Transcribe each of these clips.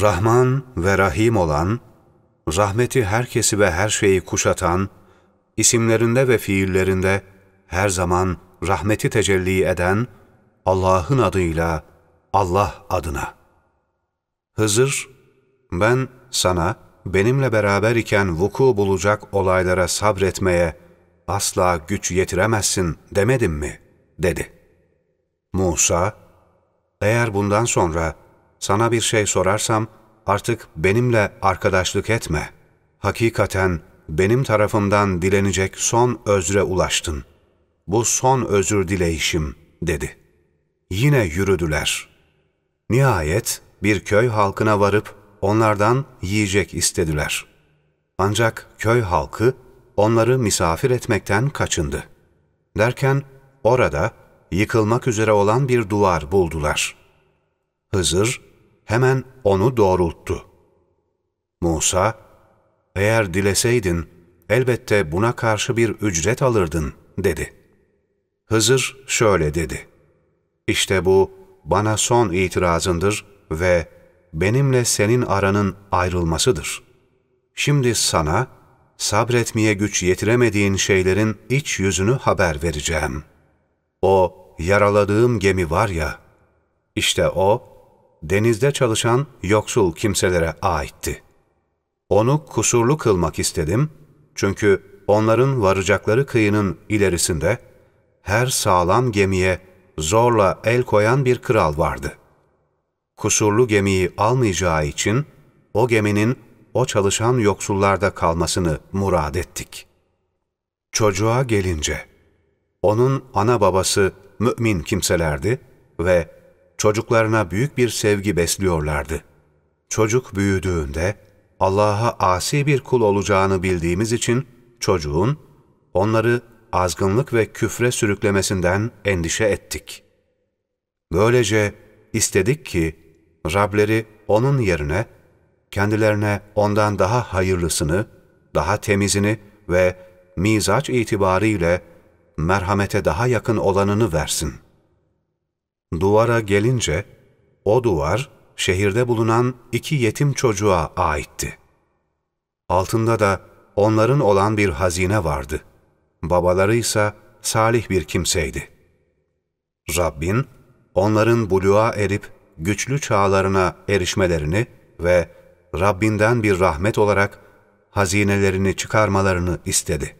Rahman ve Rahim olan, rahmeti herkesi ve her şeyi kuşatan, isimlerinde ve fiillerinde her zaman rahmeti tecelli eden Allah'ın adıyla Allah adına. Hızır, ben sana benimle beraber iken vuku bulacak olaylara sabretmeye asla güç yetiremezsin demedim mi? dedi. Musa, eğer bundan sonra sana bir şey sorarsam artık benimle arkadaşlık etme. Hakikaten benim tarafımdan dilenecek son özre ulaştın. Bu son özür dileyişim dedi. Yine yürüdüler. Nihayet bir köy halkına varıp onlardan yiyecek istediler. Ancak köy halkı onları misafir etmekten kaçındı. Derken orada yıkılmak üzere olan bir duvar buldular. Hızır hemen onu doğrulttu. Musa, eğer dileseydin elbette buna karşı bir ücret alırdın dedi. Hızır şöyle dedi. İşte bu bana son itirazındır ve benimle senin aranın ayrılmasıdır. Şimdi sana sabretmeye güç yetiremediğin şeylerin iç yüzünü haber vereceğim. O yaraladığım gemi var ya, işte o denizde çalışan yoksul kimselere aitti. Onu kusurlu kılmak istedim çünkü onların varacakları kıyının ilerisinde her sağlam gemiye zorla el koyan bir kral vardı. Kusurlu gemiyi almayacağı için o geminin o çalışan yoksullarda kalmasını murad ettik. Çocuğa gelince, onun ana babası mümin kimselerdi ve çocuklarına büyük bir sevgi besliyorlardı. Çocuk büyüdüğünde Allah'a asi bir kul olacağını bildiğimiz için çocuğun onları azgınlık ve küfre sürüklemesinden endişe ettik. Böylece istedik ki Rableri onun yerine kendilerine ondan daha hayırlısını, daha temizini ve mizaç itibariyle merhamete daha yakın olanını versin. Duvara gelince, o duvar şehirde bulunan iki yetim çocuğa aitti. Altında da onların olan bir hazine vardı. Babaları ise salih bir kimseydi. Rabbin, onların buluğa erip güçlü çağlarına erişmelerini ve Rabbinden bir rahmet olarak hazinelerini çıkarmalarını istedi.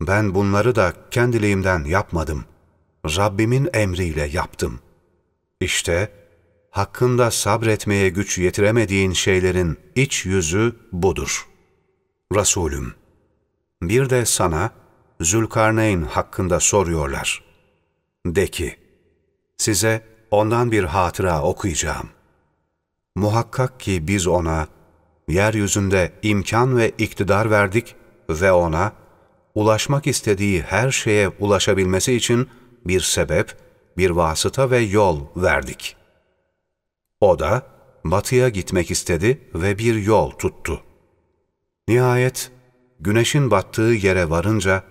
Ben bunları da kendiliğimden yapmadım. Rabbimin emriyle yaptım. İşte hakkında sabretmeye güç yetiremediğin şeylerin iç yüzü budur. Resulüm, bir de sana Zülkarneyn hakkında soruyorlar. De ki, size ondan bir hatıra okuyacağım. Muhakkak ki biz ona, yeryüzünde imkan ve iktidar verdik ve ona, ulaşmak istediği her şeye ulaşabilmesi için bir sebep, bir vasıta ve yol verdik. O da batıya gitmek istedi ve bir yol tuttu. Nihayet güneşin battığı yere varınca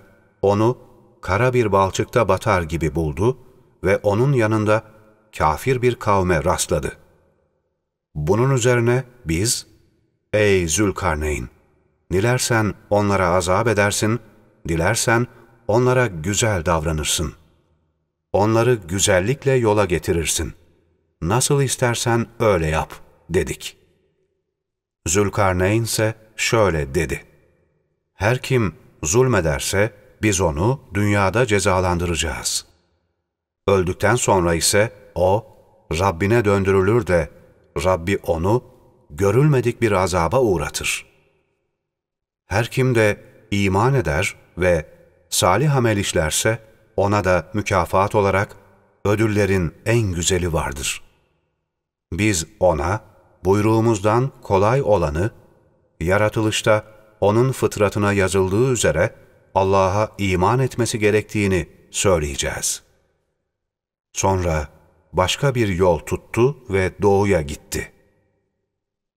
onu kara bir balçıkta batar gibi buldu ve onun yanında kafir bir kavme rastladı. Bunun üzerine biz, ''Ey Zülkarneyn, dilersen onlara azap edersin, dilersen onlara güzel davranırsın. Onları güzellikle yola getirirsin. Nasıl istersen öyle yap.'' dedik. Zülkarneyn ise şöyle dedi. Her kim zulmederse biz onu dünyada cezalandıracağız. Öldükten sonra ise o Rabbine döndürülür de Rabbi onu görülmedik bir azaba uğratır. Her kim de iman eder ve salih amel işlerse ona da mükafat olarak ödüllerin en güzeli vardır. Biz ona buyruğumuzdan kolay olanı, yaratılışta onun fıtratına yazıldığı üzere Allah'a iman etmesi gerektiğini söyleyeceğiz. Sonra başka bir yol tuttu ve doğuya gitti.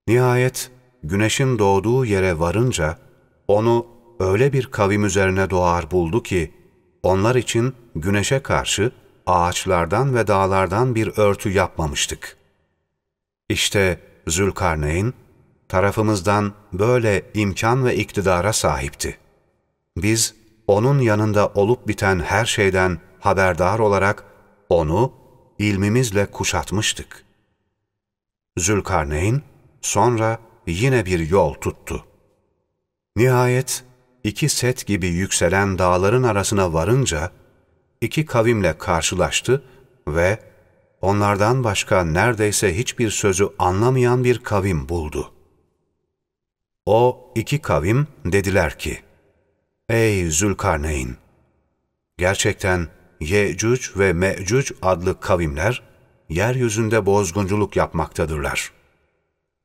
Nihayet güneşin doğduğu yere varınca onu öyle bir kavim üzerine doğar buldu ki onlar için güneşe karşı ağaçlardan ve dağlardan bir örtü yapmamıştık. İşte Zülkarneyn, tarafımızdan böyle imkan ve iktidara sahipti. Biz, onun yanında olup biten her şeyden haberdar olarak onu ilmimizle kuşatmıştık. Zülkarneyn sonra yine bir yol tuttu. Nihayet iki set gibi yükselen dağların arasına varınca iki kavimle karşılaştı ve onlardan başka neredeyse hiçbir sözü anlamayan bir kavim buldu. O iki kavim dediler ki, Ey Zülkarneyn! Gerçekten Yecüc ve Mecüc adlı kavimler, yeryüzünde bozgunculuk yapmaktadırlar.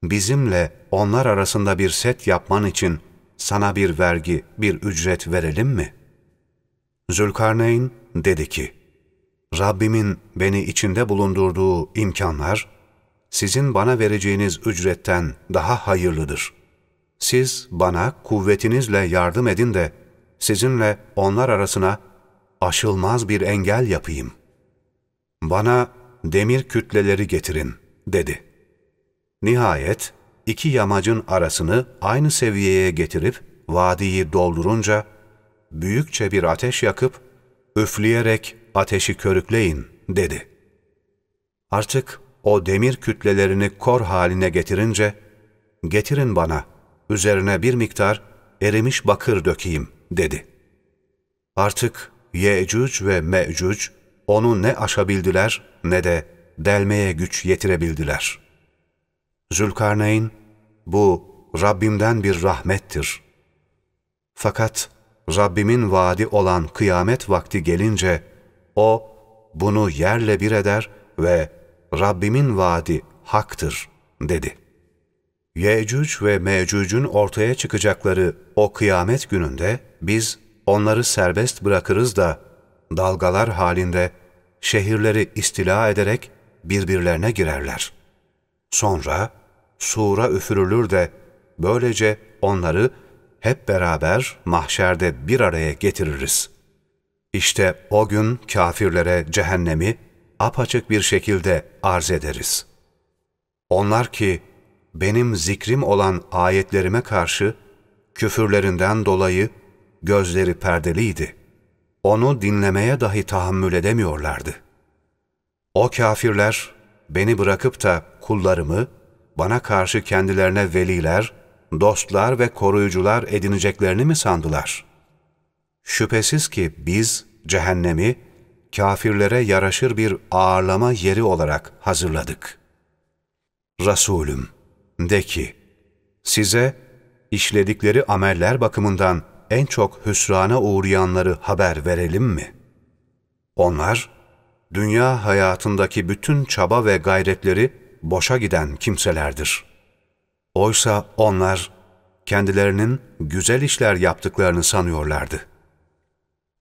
Bizimle onlar arasında bir set yapman için sana bir vergi, bir ücret verelim mi? Zülkarneyn dedi ki, Rabbimin beni içinde bulundurduğu imkanlar, sizin bana vereceğiniz ücretten daha hayırlıdır. Siz bana kuvvetinizle yardım edin de, sizinle onlar arasına aşılmaz bir engel yapayım. Bana demir kütleleri getirin, dedi. Nihayet iki yamacın arasını aynı seviyeye getirip vadiyi doldurunca, büyükçe bir ateş yakıp, üfleyerek ateşi körükleyin, dedi. Artık o demir kütlelerini kor haline getirince, getirin bana, üzerine bir miktar erimiş bakır dökeyim, dedi. Artık Yecüc ve Mecüc onu ne aşabildiler ne de delmeye güç yetirebildiler. Zülkarneyn, bu Rabbimden bir rahmettir. Fakat Rabbimin vaadi olan kıyamet vakti gelince, O bunu yerle bir eder ve Rabbimin vaadi haktır, dedi. Yecüc ve Mecüc'ün ortaya çıkacakları o kıyamet gününde biz onları serbest bırakırız da dalgalar halinde şehirleri istila ederek birbirlerine girerler. Sonra sura üfürülür de böylece onları hep beraber mahşerde bir araya getiririz. İşte o gün kafirlere cehennemi apaçık bir şekilde arz ederiz. Onlar ki benim zikrim olan ayetlerime karşı küfürlerinden dolayı gözleri perdeliydi. Onu dinlemeye dahi tahammül edemiyorlardı. O kafirler beni bırakıp da kullarımı bana karşı kendilerine veliler, dostlar ve koruyucular edineceklerini mi sandılar? Şüphesiz ki biz cehennemi kafirlere yaraşır bir ağırlama yeri olarak hazırladık. Resulüm, de ki, size işledikleri ameller bakımından en çok hüsrana uğrayanları haber verelim mi? Onlar, dünya hayatındaki bütün çaba ve gayretleri boşa giden kimselerdir. Oysa onlar, kendilerinin güzel işler yaptıklarını sanıyorlardı.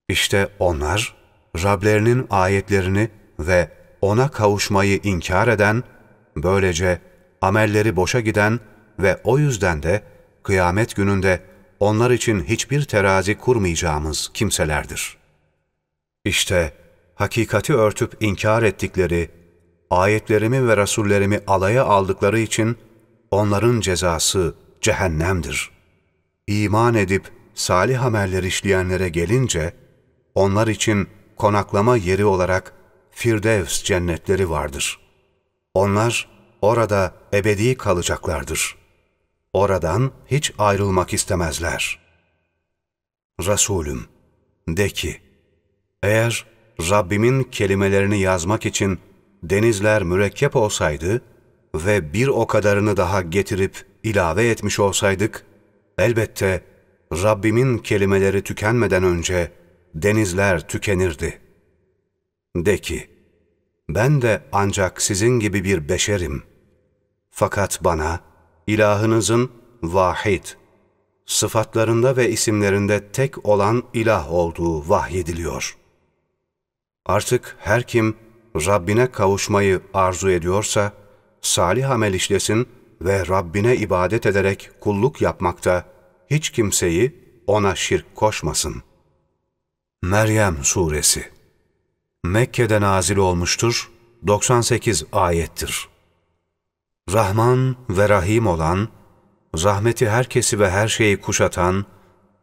İşte onlar, Rablerinin ayetlerini ve ona kavuşmayı inkar eden, böylece amelleri boşa giden ve o yüzden de kıyamet gününde onlar için hiçbir terazi kurmayacağımız kimselerdir. İşte hakikati örtüp inkar ettikleri, ayetlerimi ve rasullerimi alaya aldıkları için onların cezası cehennemdir. İman edip salih ameller işleyenlere gelince, onlar için konaklama yeri olarak Firdevs cennetleri vardır. Onlar orada ebedi kalacaklardır.'' Oradan hiç ayrılmak istemezler. Resulüm, de ki, eğer Rabbimin kelimelerini yazmak için denizler mürekkep olsaydı ve bir o kadarını daha getirip ilave etmiş olsaydık, elbette Rabbimin kelimeleri tükenmeden önce denizler tükenirdi. De ki, ben de ancak sizin gibi bir beşerim. Fakat bana, ilahınızın vahid, sıfatlarında ve isimlerinde tek olan ilah olduğu vahyediliyor. Artık her kim Rabbine kavuşmayı arzu ediyorsa, salih amel işlesin ve Rabbine ibadet ederek kulluk yapmakta hiç kimseyi ona şirk koşmasın. Meryem Suresi Mekke'de nazil olmuştur, 98 ayettir. Rahman ve Rahim olan, rahmeti herkesi ve her şeyi kuşatan,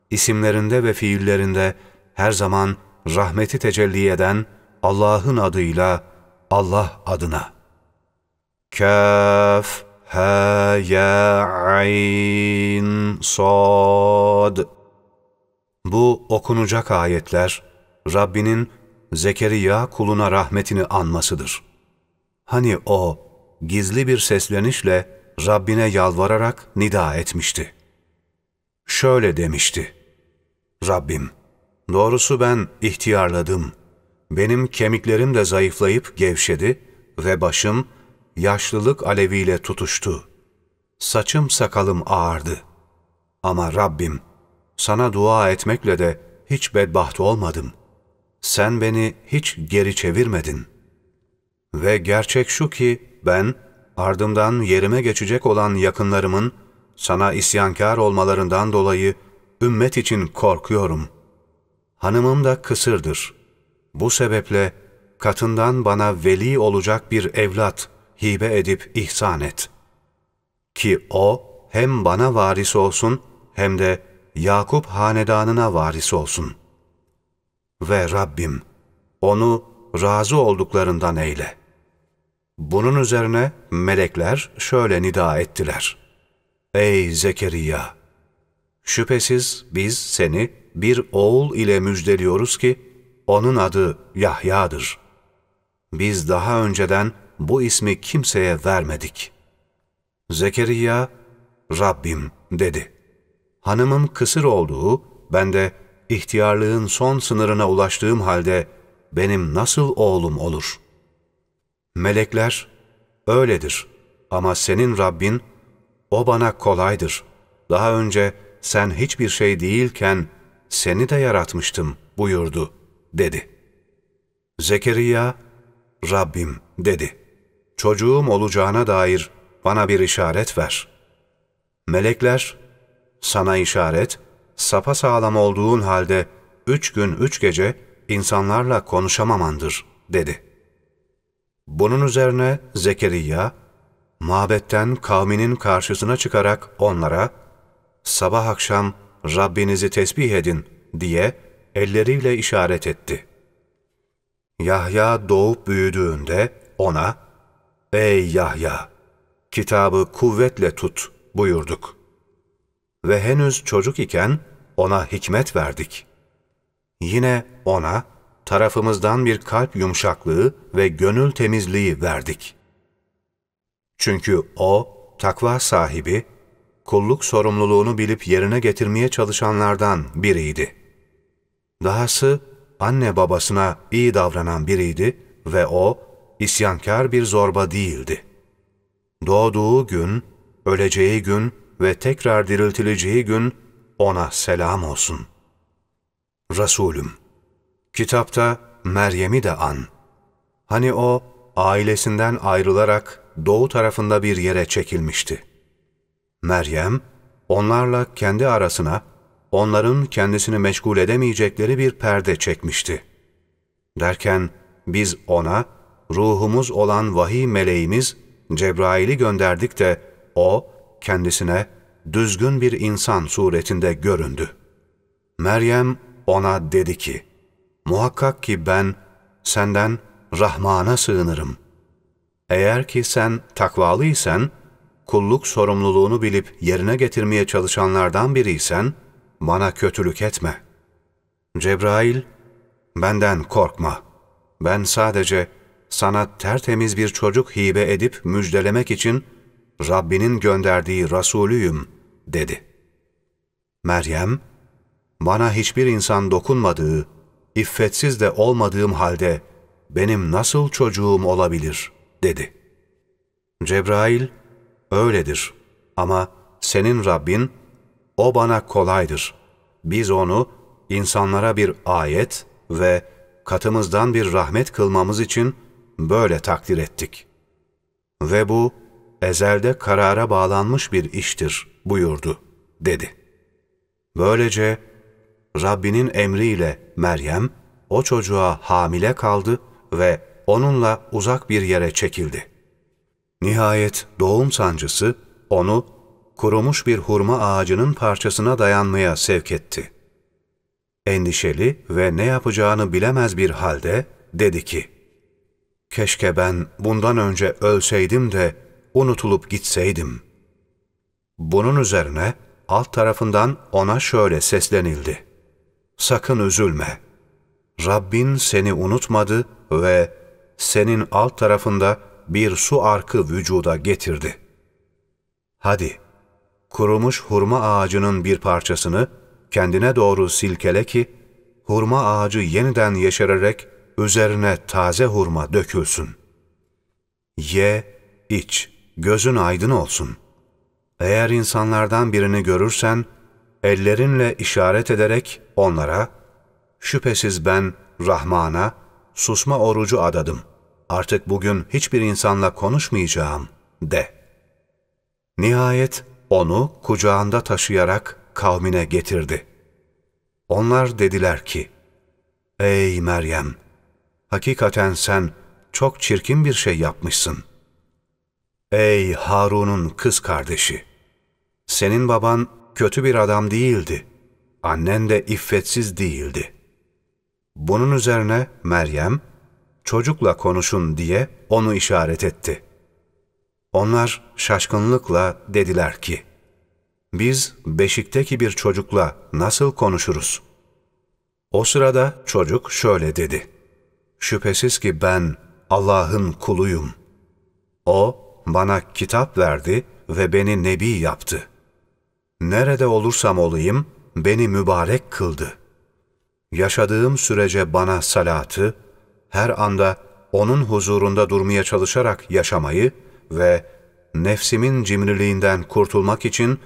isimlerinde ve fiillerinde her zaman rahmeti tecelli eden Allah'ın adıyla Allah adına. Kaf, ha, ya, ayn, sad. Bu okunacak ayetler, Rabbinin Zekeriya kuluna rahmetini anmasıdır. Hani o, gizli bir seslenişle Rabbine yalvararak nida etmişti. Şöyle demişti, Rabbim, doğrusu ben ihtiyarladım. Benim kemiklerim de zayıflayıp gevşedi ve başım yaşlılık aleviyle tutuştu. Saçım sakalım ağardı. Ama Rabbim, sana dua etmekle de hiç bedbaht olmadım. Sen beni hiç geri çevirmedin. Ve gerçek şu ki ben ardımdan yerime geçecek olan yakınlarımın sana isyankar olmalarından dolayı ümmet için korkuyorum. Hanımım da kısırdır. Bu sebeple katından bana veli olacak bir evlat hibe edip ihsan et. Ki o hem bana varis olsun hem de Yakup hanedanına varis olsun. Ve Rabbim onu razı olduklarından eyle. Bunun üzerine melekler şöyle nida ettiler. Ey Zekeriya! Şüphesiz biz seni bir oğul ile müjdeliyoruz ki, onun adı Yahya'dır. Biz daha önceden bu ismi kimseye vermedik. Zekeriya, Rabbim dedi. Hanımım kısır olduğu, ben de ihtiyarlığın son sınırına ulaştığım halde benim nasıl oğlum olur? Melekler, öyledir ama senin Rabbin, o bana kolaydır. Daha önce sen hiçbir şey değilken seni de yaratmıştım buyurdu, dedi. Zekeriya, Rabbim dedi. Çocuğum olacağına dair bana bir işaret ver. Melekler, sana işaret, sapa sağlam olduğun halde üç gün üç gece insanlarla konuşamamandır, dedi. Bunun üzerine Zekeriya, mabetten kavminin karşısına çıkarak onlara, sabah akşam Rabbinizi tesbih edin diye elleriyle işaret etti. Yahya doğup büyüdüğünde ona, Ey Yahya! Kitabı kuvvetle tut buyurduk. Ve henüz çocuk iken ona hikmet verdik. Yine ona tarafımızdan bir kalp yumuşaklığı ve gönül temizliği verdik. Çünkü o, takva sahibi, kulluk sorumluluğunu bilip yerine getirmeye çalışanlardan biriydi. Dahası anne babasına iyi davranan biriydi ve o isyankar bir zorba değildi. Doğduğu gün, öleceği gün ve tekrar diriltileceği gün ona selam olsun. Resulüm, kitapta Meryem'i de an. Hani o ailesinden ayrılarak doğu tarafında bir yere çekilmişti. Meryem, onlarla kendi arasına, onların kendisini meşgul edemeyecekleri bir perde çekmişti. Derken biz ona, ruhumuz olan vahiy meleğimiz Cebrail'i gönderdik de o, kendisine düzgün bir insan suretinde göründü. Meryem ona dedi ki, Muhakkak ki ben senden Rahman'a sığınırım. Eğer ki sen takvalıysen, kulluk sorumluluğunu bilip yerine getirmeye çalışanlardan biriysen, bana kötülük etme. Cebrail, benden korkma. Ben sadece sana tertemiz bir çocuk hibe edip müjdelemek için Rabbinin gönderdiği Resulüyüm, dedi. Meryem, bana hiçbir insan dokunmadığı, iffetsiz de olmadığım halde benim nasıl çocuğum olabilir, dedi. Cebrail, öyledir ama senin Rabbin, o bana kolaydır. Biz onu insanlara bir ayet ve katımızdan bir rahmet kılmamız için böyle takdir ettik. Ve bu, ezelde karara bağlanmış bir iştir buyurdu, dedi. Böylece Rabbinin emriyle Meryem o çocuğa hamile kaldı ve onunla uzak bir yere çekildi. Nihayet doğum sancısı onu kurumuş bir hurma ağacının parçasına dayanmaya sevk etti. Endişeli ve ne yapacağını bilemez bir halde dedi ki, Keşke ben bundan önce ölseydim de unutulup gitseydim. Bunun üzerine alt tarafından ona şöyle seslenildi. Sakın üzülme. Rabbin seni unutmadı ve senin alt tarafında bir su arkı vücuda getirdi. Hadi, kurumuş hurma ağacının bir parçasını kendine doğru silkele ki, hurma ağacı yeniden yeşererek üzerine taze hurma dökülsün. Ye, iç, gözün aydın olsun. Eğer insanlardan birini görürsen, ellerinle işaret ederek onlara, şüphesiz ben Rahman'a susma orucu adadım. Artık bugün hiçbir insanla konuşmayacağım, de. Nihayet onu kucağında taşıyarak kavmine getirdi. Onlar dediler ki, Ey Meryem! Hakikaten sen çok çirkin bir şey yapmışsın. Ey Harun'un kız kardeşi! Senin baban kötü bir adam değildi. Annen de iffetsiz değildi. Bunun üzerine Meryem, çocukla konuşun diye onu işaret etti. Onlar şaşkınlıkla dediler ki, biz beşikteki bir çocukla nasıl konuşuruz? O sırada çocuk şöyle dedi, Şüphesiz ki ben Allah'ın kuluyum. O bana kitap verdi ve beni nebi yaptı. Nerede olursam olayım beni mübarek kıldı. Yaşadığım sürece bana salatı, her anda O'nun huzurunda durmaya çalışarak yaşamayı ve nefsimin cimriliğinden kurtulmak için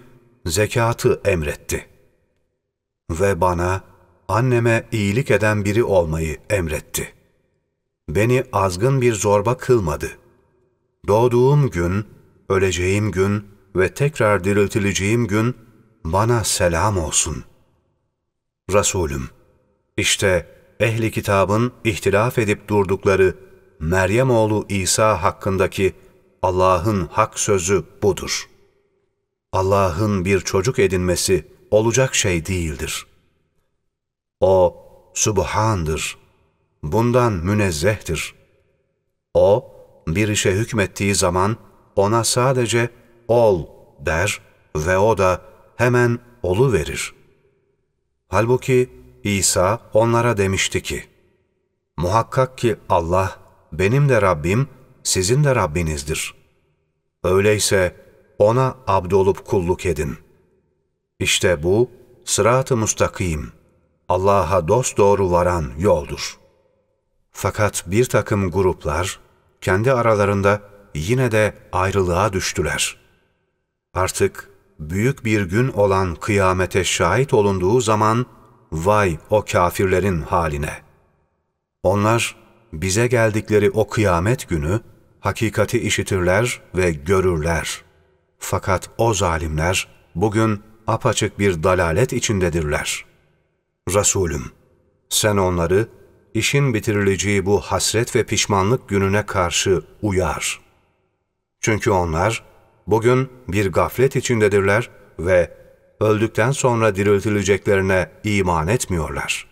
zekatı emretti. Ve bana, anneme iyilik eden biri olmayı emretti. Beni azgın bir zorba kılmadı. Doğduğum gün, öleceğim gün ve tekrar diriltileceğim gün bana selam olsun. Resulüm, işte ehli kitabın ihtilaf edip durdukları Meryem oğlu İsa hakkındaki Allah'ın hak sözü budur. Allah'ın bir çocuk edinmesi olacak şey değildir. O, Subhan'dır. Bundan münezzehtir. O, bir işe hükmettiği zaman ona sadece ol der ve o da hemen olu verir. Halbuki İsa onlara demişti ki, Muhakkak ki Allah benim de Rabbim, sizin de Rabbinizdir. Öyleyse ona abdolup kulluk edin. İşte bu sırat-ı mustakim, Allah'a dosdoğru varan yoldur. Fakat bir takım gruplar kendi aralarında yine de ayrılığa düştüler. Artık büyük bir gün olan kıyamete şahit olunduğu zaman, vay o kafirlerin haline! Onlar bize geldikleri o kıyamet günü, hakikati işitirler ve görürler. Fakat o zalimler bugün apaçık bir dalalet içindedirler. Resulüm, sen onları işin bitirileceği bu hasret ve pişmanlık gününe karşı uyar. Çünkü onlar bugün bir gaflet içindedirler ve öldükten sonra diriltileceklerine iman etmiyorlar.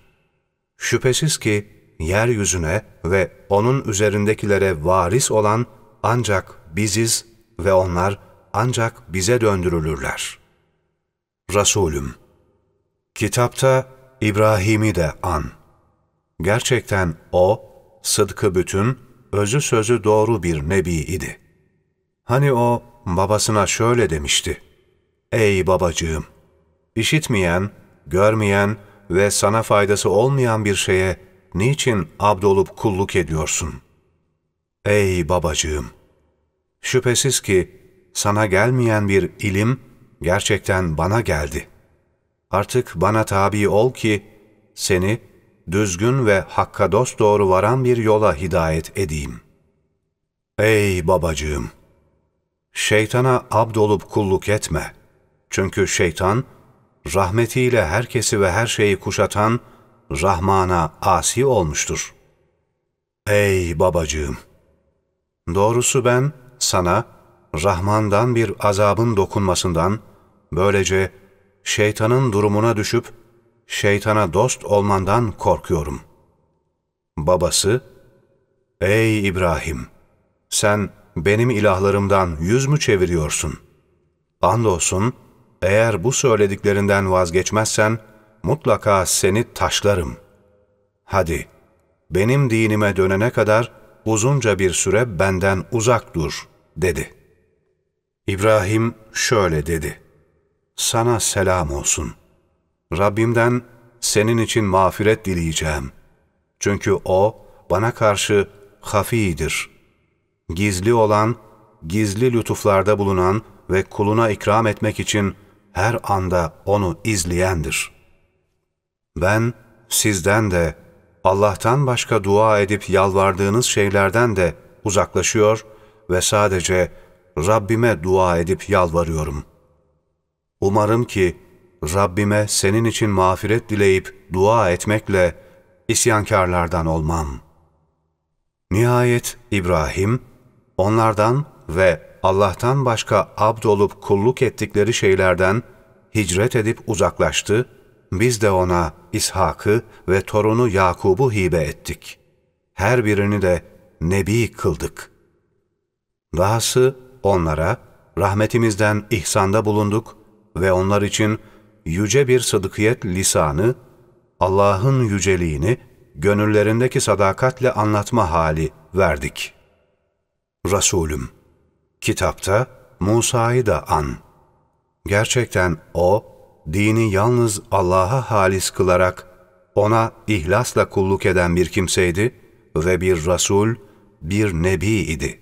Şüphesiz ki yeryüzüne ve onun üzerindekilere varis olan ancak biziz ve onlar ancak bize döndürülürler. Resulüm, kitapta İbrahim'i de an. Gerçekten o, sıdkı bütün, özü sözü doğru bir nebi idi. Hani o babasına şöyle demişti, Ey babacığım! İşitmeyen, görmeyen ve sana faydası olmayan bir şeye niçin abdolup kulluk ediyorsun? Ey babacığım! Şüphesiz ki sana gelmeyen bir ilim gerçekten bana geldi. Artık bana tabi ol ki seni düzgün ve hakka dost doğru varan bir yola hidayet edeyim. Ey babacığım! Şeytana abdolup kulluk etme. Çünkü şeytan, rahmetiyle herkesi ve her şeyi kuşatan Rahman'a asi olmuştur. Ey babacığım! Doğrusu ben sana Rahman'dan bir azabın dokunmasından, böylece şeytanın durumuna düşüp şeytana dost olmandan korkuyorum. Babası, Ey İbrahim! Sen benim ilahlarımdan yüz mü çeviriyorsun? Andolsun, eğer bu söylediklerinden vazgeçmezsen, mutlaka seni taşlarım. Hadi, benim dinime dönene kadar uzunca bir süre benden uzak dur, dedi. İbrahim şöyle dedi. Sana selam olsun. Rabbimden senin için mağfiret dileyeceğim. Çünkü O bana karşı hafidir. Gizli olan, gizli lütuflarda bulunan ve kuluna ikram etmek için her anda onu izleyendir. Ben sizden de Allah'tan başka dua edip yalvardığınız şeylerden de uzaklaşıyor ve sadece Rabbime dua edip yalvarıyorum. Umarım ki Rabbime senin için mağfiret dileyip dua etmekle isyankarlardan olmam. Nihayet İbrahim, onlardan ve Allah'tan başka abd olup kulluk ettikleri şeylerden hicret edip uzaklaştı, biz de ona İshak'ı ve torunu Yakub'u hibe ettik. Her birini de nebi kıldık. Dahası onlara rahmetimizden ihsanda bulunduk ve onlar için yüce bir sıdıkiyet lisanı, Allah'ın yüceliğini gönüllerindeki sadakatle anlatma hali verdik. Resulüm, kitapta Musa'yı da an. Gerçekten o, dini yalnız Allah'a halis kılarak ona ihlasla kulluk eden bir kimseydi ve bir Resul, bir Nebi idi.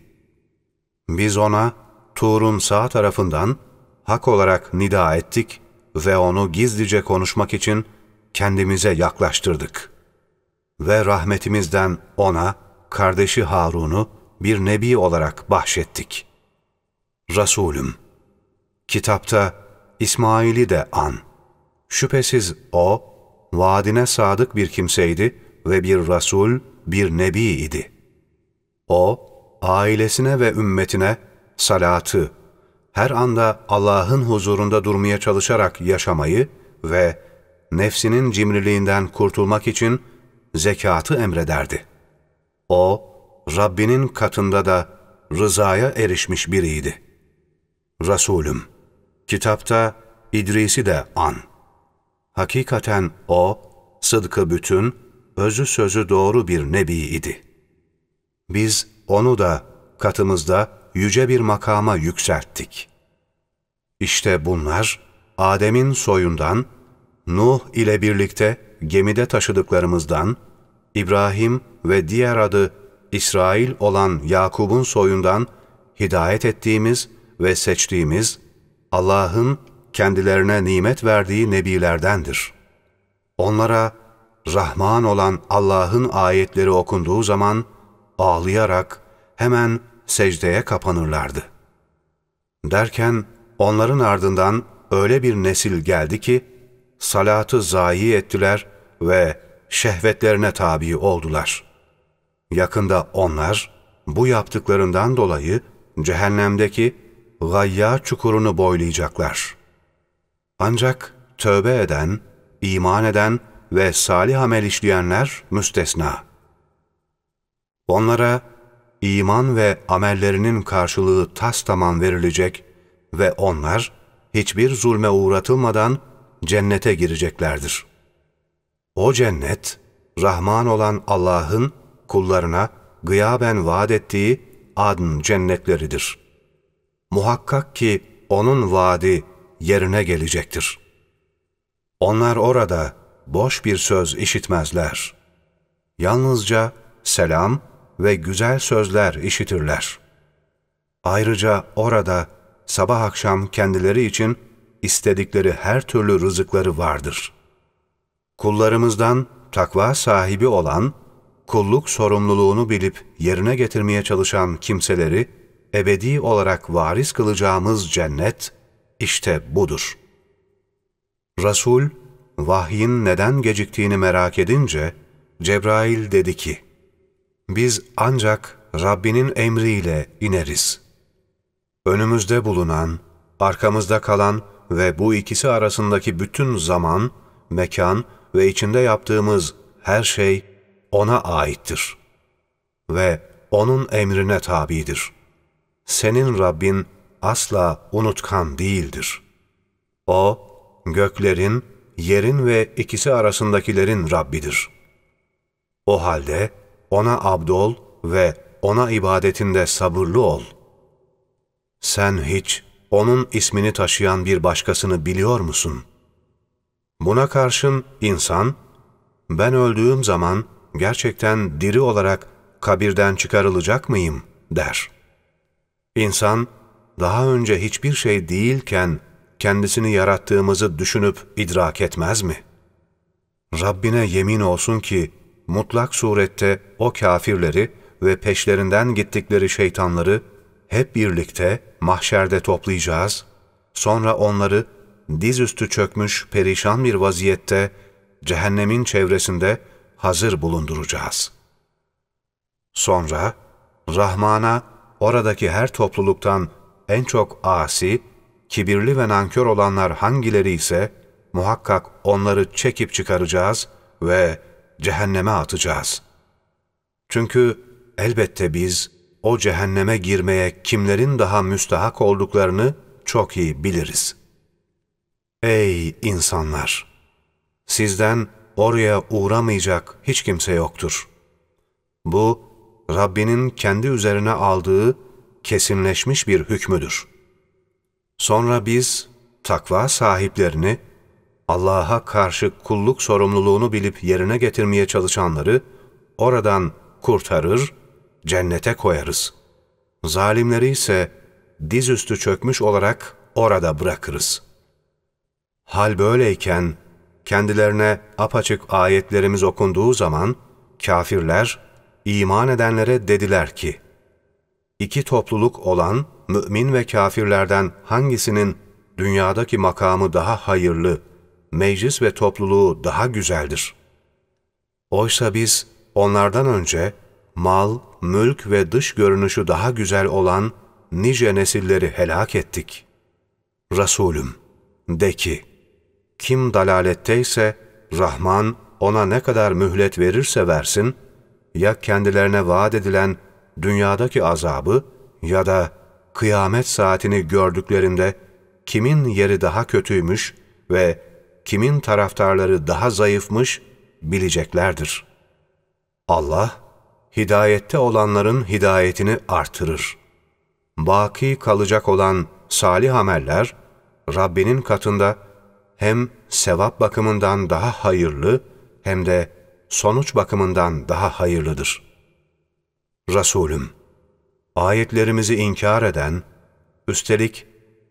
Biz ona Tur'un sağ tarafından hak olarak nida ettik ve onu gizlice konuşmak için kendimize yaklaştırdık. Ve rahmetimizden ona, kardeşi Harun'u bir nebi olarak bahşettik. Resulüm, kitapta İsmail'i de an. Şüphesiz o, vaadine sadık bir kimseydi ve bir Resul, bir Nebi idi. O, ailesine ve ümmetine salatı, her anda Allah'ın huzurunda durmaya çalışarak yaşamayı ve nefsinin cimriliğinden kurtulmak için zekatı emrederdi. O, Rabbinin katında da rızaya erişmiş biriydi. Resulüm, kitapta İdris'i de an. Hakikaten o, sıdkı bütün, özü sözü doğru bir nebi idi. Biz onu da katımızda yüce bir makama yükselttik. İşte bunlar Adem'in soyundan, Nuh ile birlikte gemide taşıdıklarımızdan, İbrahim ve diğer adı İsrail olan Yakub'un soyundan hidayet ettiğimiz ve seçtiğimiz Allah'ın kendilerine nimet verdiği nebilerdendir. Onlara Rahman olan Allah'ın ayetleri okunduğu zaman ağlayarak hemen secdeye kapanırlardı. Derken onların ardından öyle bir nesil geldi ki, salatı zayi ettiler ve şehvetlerine tabi oldular. Yakında onlar bu yaptıklarından dolayı cehennemdeki gayya çukurunu boylayacaklar. Ancak tövbe eden, iman eden ve salih amel işleyenler müstesna. Onlara iman ve amellerinin karşılığı tas tamam verilecek ve onlar hiçbir zulme uğratılmadan cennete gireceklerdir. O cennet, Rahman olan Allah'ın kullarına gıyaben vaat ettiği adn cennetleridir. Muhakkak ki O'nun vaadi yerine gelecektir. Onlar orada boş bir söz işitmezler. Yalnızca selam ve güzel sözler işitirler. Ayrıca orada sabah akşam kendileri için istedikleri her türlü rızıkları vardır. Kullarımızdan takva sahibi olan, kulluk sorumluluğunu bilip yerine getirmeye çalışan kimseleri ebedi olarak varis kılacağımız cennet işte budur. Resul, vahyin neden geciktiğini merak edince, Cebrail dedi ki, biz ancak Rabbinin emriyle ineriz. önümüzde bulunan, arkamızda kalan ve bu ikisi arasındaki bütün zaman, mekan ve içinde yaptığımız her şey O'na aittir. Ve O'nun emrine tabidir. Senin Rabbin asla unutkan değildir. O, göklerin, yerin ve ikisi arasındakilerin Rabbidir. O halde O'na abdol ve O'na ibadetinde sabırlı ol. Sen hiç O'nun ismini taşıyan bir başkasını biliyor musun? Buna karşın insan, ben öldüğüm zaman gerçekten diri olarak kabirden çıkarılacak mıyım der. İnsan, daha önce hiçbir şey değilken kendisini yarattığımızı düşünüp idrak etmez mi? Rabbine yemin olsun ki mutlak surette o kafirleri ve peşlerinden gittikleri şeytanları hep birlikte mahşerde toplayacağız, sonra onları dizüstü çökmüş perişan bir vaziyette cehennemin çevresinde hazır bulunduracağız. Sonra Rahman'a oradaki her topluluktan en çok asi, kibirli ve nankör olanlar hangileri ise muhakkak onları çekip çıkaracağız ve cehenneme atacağız. Çünkü elbette biz o cehenneme girmeye kimlerin daha müstahak olduklarını çok iyi biliriz. Ey insanlar! Sizden oraya uğramayacak hiç kimse yoktur. Bu, Rabbinin kendi üzerine aldığı kesinleşmiş bir hükmüdür. Sonra biz takva sahiplerini, Allah'a karşı kulluk sorumluluğunu bilip yerine getirmeye çalışanları oradan kurtarır, cennete koyarız. Zalimleri ise dizüstü çökmüş olarak orada bırakırız. Hal böyleyken kendilerine apaçık ayetlerimiz okunduğu zaman kafirler iman edenlere dediler ki, iki topluluk olan mümin ve kafirlerden hangisinin dünyadaki makamı daha hayırlı, meclis ve topluluğu daha güzeldir? Oysa biz onlardan önce mal, mülk ve dış görünüşü daha güzel olan nice nesilleri helak ettik. Resulüm, de ki, kim dalaletteyse Rahman ona ne kadar mühlet verirse versin, ya kendilerine vaat edilen dünyadaki azabı ya da kıyamet saatini gördüklerinde kimin yeri daha kötüymüş ve kimin taraftarları daha zayıfmış bileceklerdir. Allah, hidayette olanların hidayetini artırır. Baki kalacak olan salih ameller, Rabbinin katında hem sevap bakımından daha hayırlı hem de sonuç bakımından daha hayırlıdır. Resulüm, ayetlerimizi inkar eden, üstelik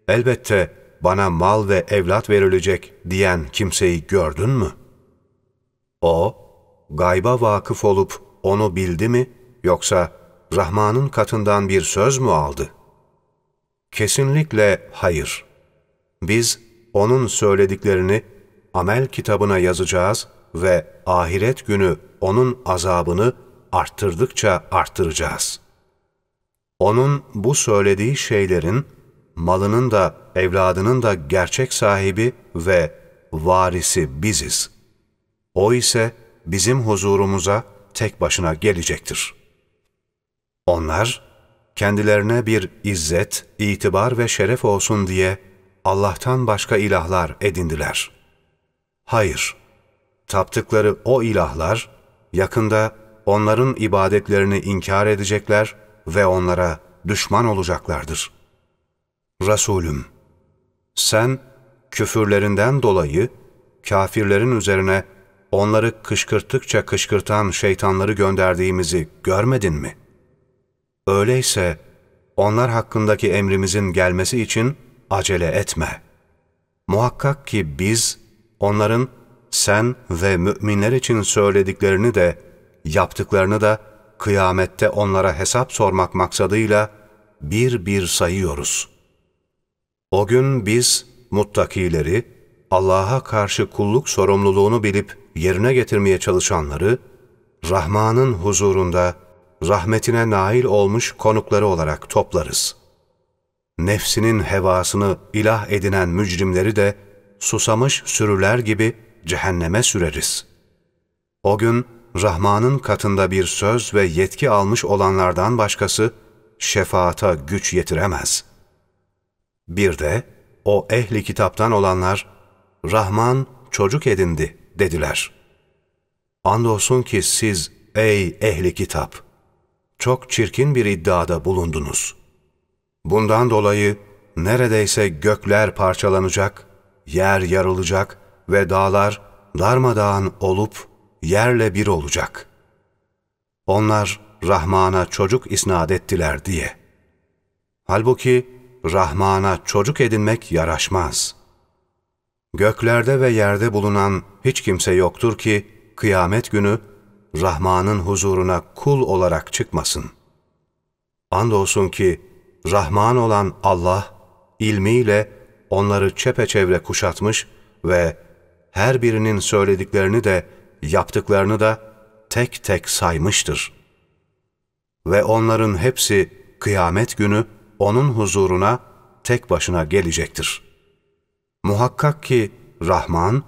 elbette bana mal ve evlat verilecek diyen kimseyi gördün mü? O, gayba vakıf olup onu bildi mi yoksa Rahman'ın katından bir söz mü aldı? Kesinlikle hayır. Biz onun söylediklerini amel kitabına yazacağız ve ahiret günü onun azabını arttırdıkça arttıracağız. Onun bu söylediği şeylerin malının da evladının da gerçek sahibi ve varisi biziz. O ise bizim huzurumuza tek başına gelecektir. Onlar, kendilerine bir izzet, itibar ve şeref olsun diye Allah'tan başka ilahlar edindiler. Hayır, taptıkları o ilahlar, yakında onların ibadetlerini inkar edecekler ve onlara düşman olacaklardır. Resulüm, sen küfürlerinden dolayı kafirlerin üzerine onları kışkırttıkça kışkırtan şeytanları gönderdiğimizi görmedin mi? Öyleyse onlar hakkındaki emrimizin gelmesi için acele etme. Muhakkak ki biz onların sen ve müminler için söylediklerini de yaptıklarını da kıyamette onlara hesap sormak maksadıyla bir bir sayıyoruz. O gün biz muttakileri, Allah'a karşı kulluk sorumluluğunu bilip yerine getirmeye çalışanları, Rahman'ın huzurunda rahmetine nail olmuş konukları olarak toplarız. nefsinin hevasını ilah edinen mücrimleri de susamış sürüler gibi cehenneme süreriz. O gün Rahman'ın katında bir söz ve yetki almış olanlardan başkası şefaata güç yetiremez. Bir de o ehli kitaptan olanlar Rahman çocuk edindi dediler. Andolsun ki siz ey ehli kitap çok çirkin bir iddiada bulundunuz. Bundan dolayı neredeyse gökler parçalanacak, yer yarılacak ve dağlar darmadağın olup yerle bir olacak. Onlar Rahman'a çocuk isnat ettiler diye. Halbuki Rahman'a çocuk edinmek yaraşmaz. Göklerde ve yerde bulunan hiç kimse yoktur ki kıyamet günü Rahman'ın huzuruna kul olarak çıkmasın. Andolsun ki Rahman olan Allah ilmiyle onları çepeçevre kuşatmış ve her birinin söylediklerini de yaptıklarını da tek tek saymıştır. Ve onların hepsi kıyamet günü O'nun huzuruna tek başına gelecektir. Muhakkak ki Rahman,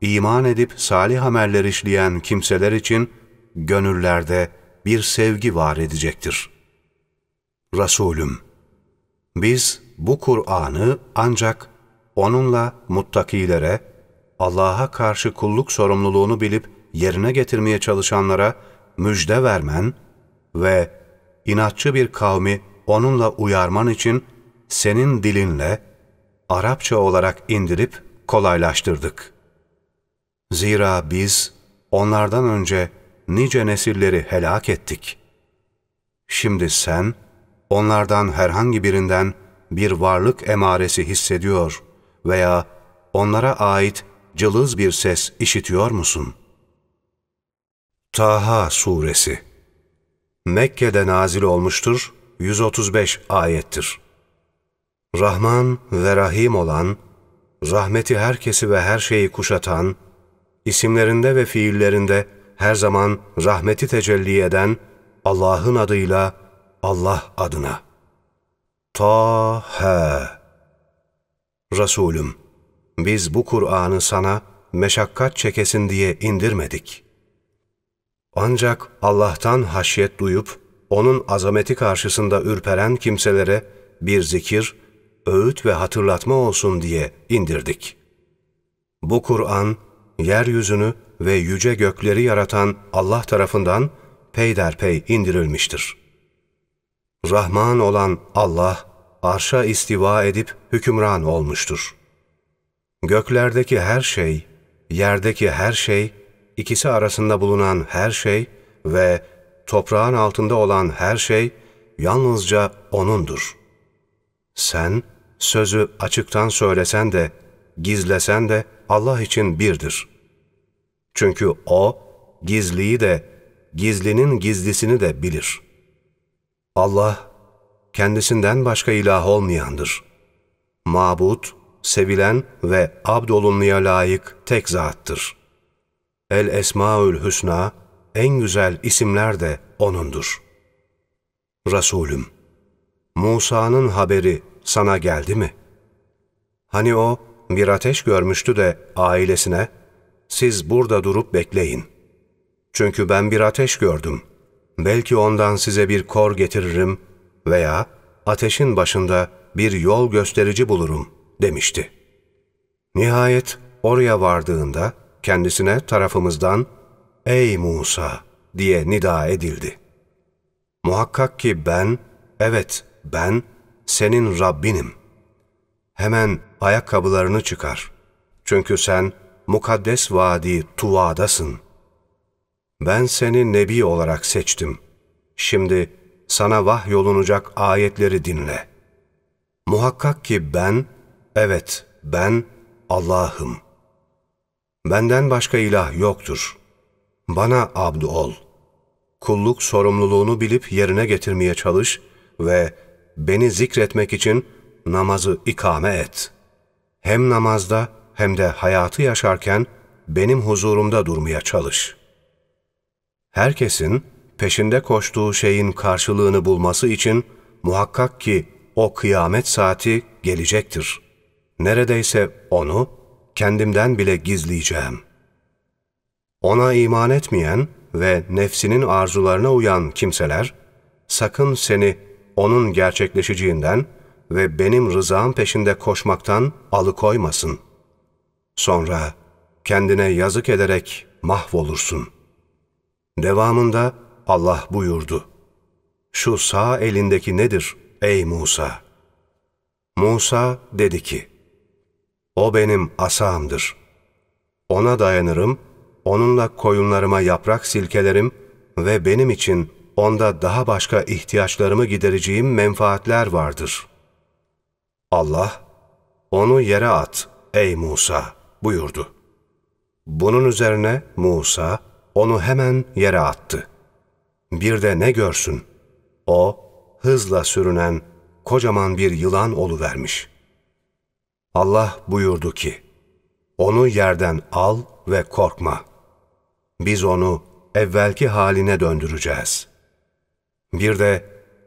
iman edip salih ameller işleyen kimseler için gönüllerde bir sevgi var edecektir. Resulüm, biz bu Kur'an'ı ancak onunla muttakilere, Allah'a karşı kulluk sorumluluğunu bilip yerine getirmeye çalışanlara müjde vermen ve inatçı bir kavmi onunla uyarman için senin dilinle Arapça olarak indirip kolaylaştırdık. Zira biz onlardan önce nice nesilleri helak ettik. Şimdi sen onlardan herhangi birinden bir varlık emaresi hissediyor veya onlara ait cılız bir ses işitiyor musun? Taha Suresi Mekke'de nazil olmuştur, 135 ayettir. Rahman ve Rahim olan, rahmeti herkesi ve her şeyi kuşatan, isimlerinde ve fiillerinde her zaman rahmeti tecelli eden Allah'ın adıyla Allah adına. Ta-he Resulüm, biz bu Kur'an'ı sana meşakkat çekesin diye indirmedik. Ancak Allah'tan haşyet duyup, O'nun azameti karşısında ürperen kimselere bir zikir, öğüt ve hatırlatma olsun diye indirdik. Bu Kur'an, yeryüzünü ve yüce gökleri yaratan Allah tarafından peyderpey indirilmiştir. Rahman olan Allah, arşa istiva edip hükümran olmuştur. Göklerdeki her şey, yerdeki her şey, ikisi arasında bulunan her şey ve toprağın altında olan her şey yalnızca O'nundur. Sen, sözü açıktan söylesen de, gizlesen de Allah için birdir. Çünkü O, gizliyi de, gizlinin gizlisini de bilir. Allah, kendisinden başka ilah olmayandır. Mabut, sevilen ve abdolunmaya layık tek zattır. El Esmaül Hüsna, en güzel isimler de O'nundur. Resulüm, Musa'nın haberi sana geldi mi? Hani o bir ateş görmüştü de ailesine, siz burada durup bekleyin. Çünkü ben bir ateş gördüm. Belki ondan size bir kor getiririm veya ateşin başında bir yol gösterici bulurum demişti. Nihayet oraya vardığında kendisine tarafımızdan ''Ey Musa!'' diye nida edildi. Muhakkak ki ben, evet ben senin Rabbinim. Hemen ayakkabılarını çıkar. Çünkü sen mukaddes vadi Tuva'dasın. Ben seni Nebi olarak seçtim. Şimdi sana vahyolunacak ayetleri dinle. Muhakkak ki ben, evet ben Allah'ım. Benden başka ilah yoktur. Bana abdu ol. Kulluk sorumluluğunu bilip yerine getirmeye çalış ve beni zikretmek için namazı ikame et. Hem namazda hem de hayatı yaşarken benim huzurumda durmaya çalış. Herkesin peşinde koştuğu şeyin karşılığını bulması için muhakkak ki o kıyamet saati gelecektir. Neredeyse onu kendimden bile gizleyeceğim. Ona iman etmeyen ve nefsinin arzularına uyan kimseler, sakın seni onun gerçekleşeceğinden ve benim rızam peşinde koşmaktan alıkoymasın. Sonra kendine yazık ederek mahvolursun. Devamında Allah buyurdu. Şu sağ elindeki nedir ey Musa? Musa dedi ki, O benim asamdır. Ona dayanırım, onunla koyunlarıma yaprak silkelerim ve benim için onda daha başka ihtiyaçlarımı gidereceğim menfaatler vardır. Allah, onu yere at ey Musa buyurdu. Bunun üzerine Musa onu hemen yere attı. Bir de ne görsün? O hızla sürünen kocaman bir yılan oluvermiş. Allah buyurdu ki, onu yerden al ve korkma. Biz onu evvelki haline döndüreceğiz. Bir de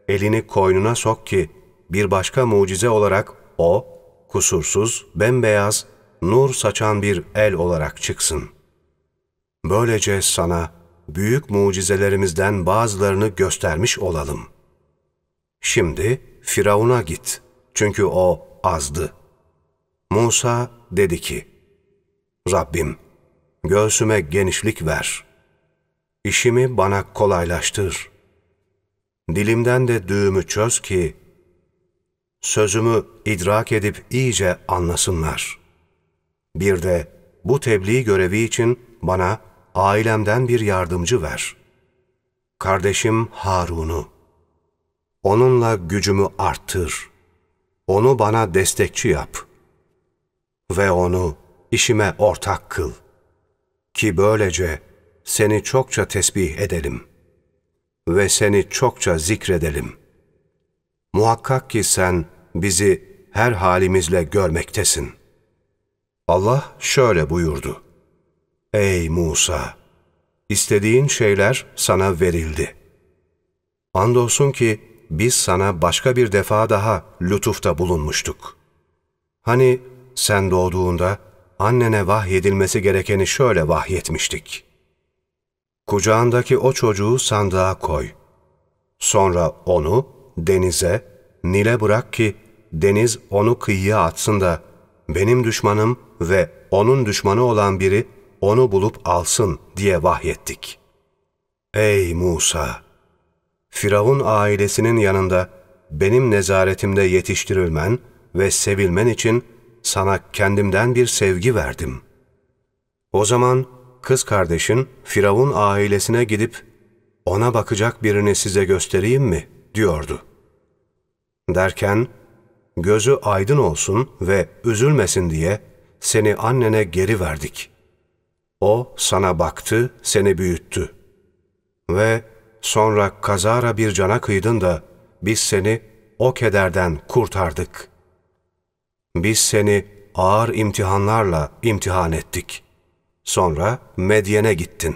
elini koynuna sok ki bir başka mucize olarak o, kusursuz, bembeyaz, nur saçan bir el olarak çıksın. Böylece sana büyük mucizelerimizden bazılarını göstermiş olalım. Şimdi Firavun'a git, çünkü o azdı. Musa dedi ki, Rabbim, göğsüme genişlik ver. İşimi bana kolaylaştır. Dilimden de düğümü çöz ki, sözümü idrak edip iyice anlasınlar. Bir de bu tebliğ görevi için bana ailemden bir yardımcı ver. Kardeşim Harun'u. Onunla gücümü arttır. Onu bana destekçi yap. Ve onu işime ortak kıl. Ki böylece seni çokça tesbih edelim. Ve seni çokça zikredelim. Muhakkak ki sen bizi her halimizle görmektesin. Allah şöyle buyurdu. Ey Musa! İstediğin şeyler sana verildi. Andolsun ki biz sana başka bir defa daha lütufta bulunmuştuk. Hani sen doğduğunda annene vahyedilmesi gerekeni şöyle vahyetmiştik. Kucağındaki o çocuğu sandığa koy. Sonra onu denize, Nil'e bırak ki deniz onu kıyıya atsın da benim düşmanım ve onun düşmanı olan biri onu bulup alsın diye vahyettik. Ey Musa! Firavun ailesinin yanında benim nezaretimde yetiştirilmen ve sevilmen için sana kendimden bir sevgi verdim. O zaman kız kardeşin Firavun ailesine gidip ona bakacak birini size göstereyim mi diyordu. Derken gözü aydın olsun ve üzülmesin diye seni annene geri verdik. O sana baktı, seni büyüttü. Ve sonra kazara bir cana kıydın da biz seni o kederden kurtardık. Biz seni ağır imtihanlarla imtihan ettik. Sonra Medyen'e gittin.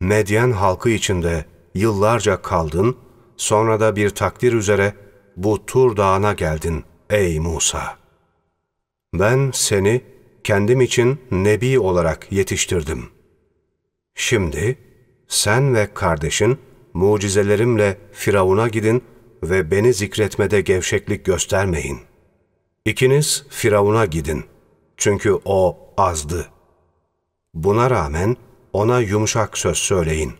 Medyen halkı içinde yıllarca kaldın, sonra da bir takdir üzere bu Tur Dağı'na geldin ey Musa. Ben seni kendim için nebi olarak yetiştirdim. Şimdi sen ve kardeşin mucizelerimle Firavun'a gidin ve beni zikretmede gevşeklik göstermeyin. İkiniz Firavun'a gidin. Çünkü o azdı. Buna rağmen ona yumuşak söz söyleyin.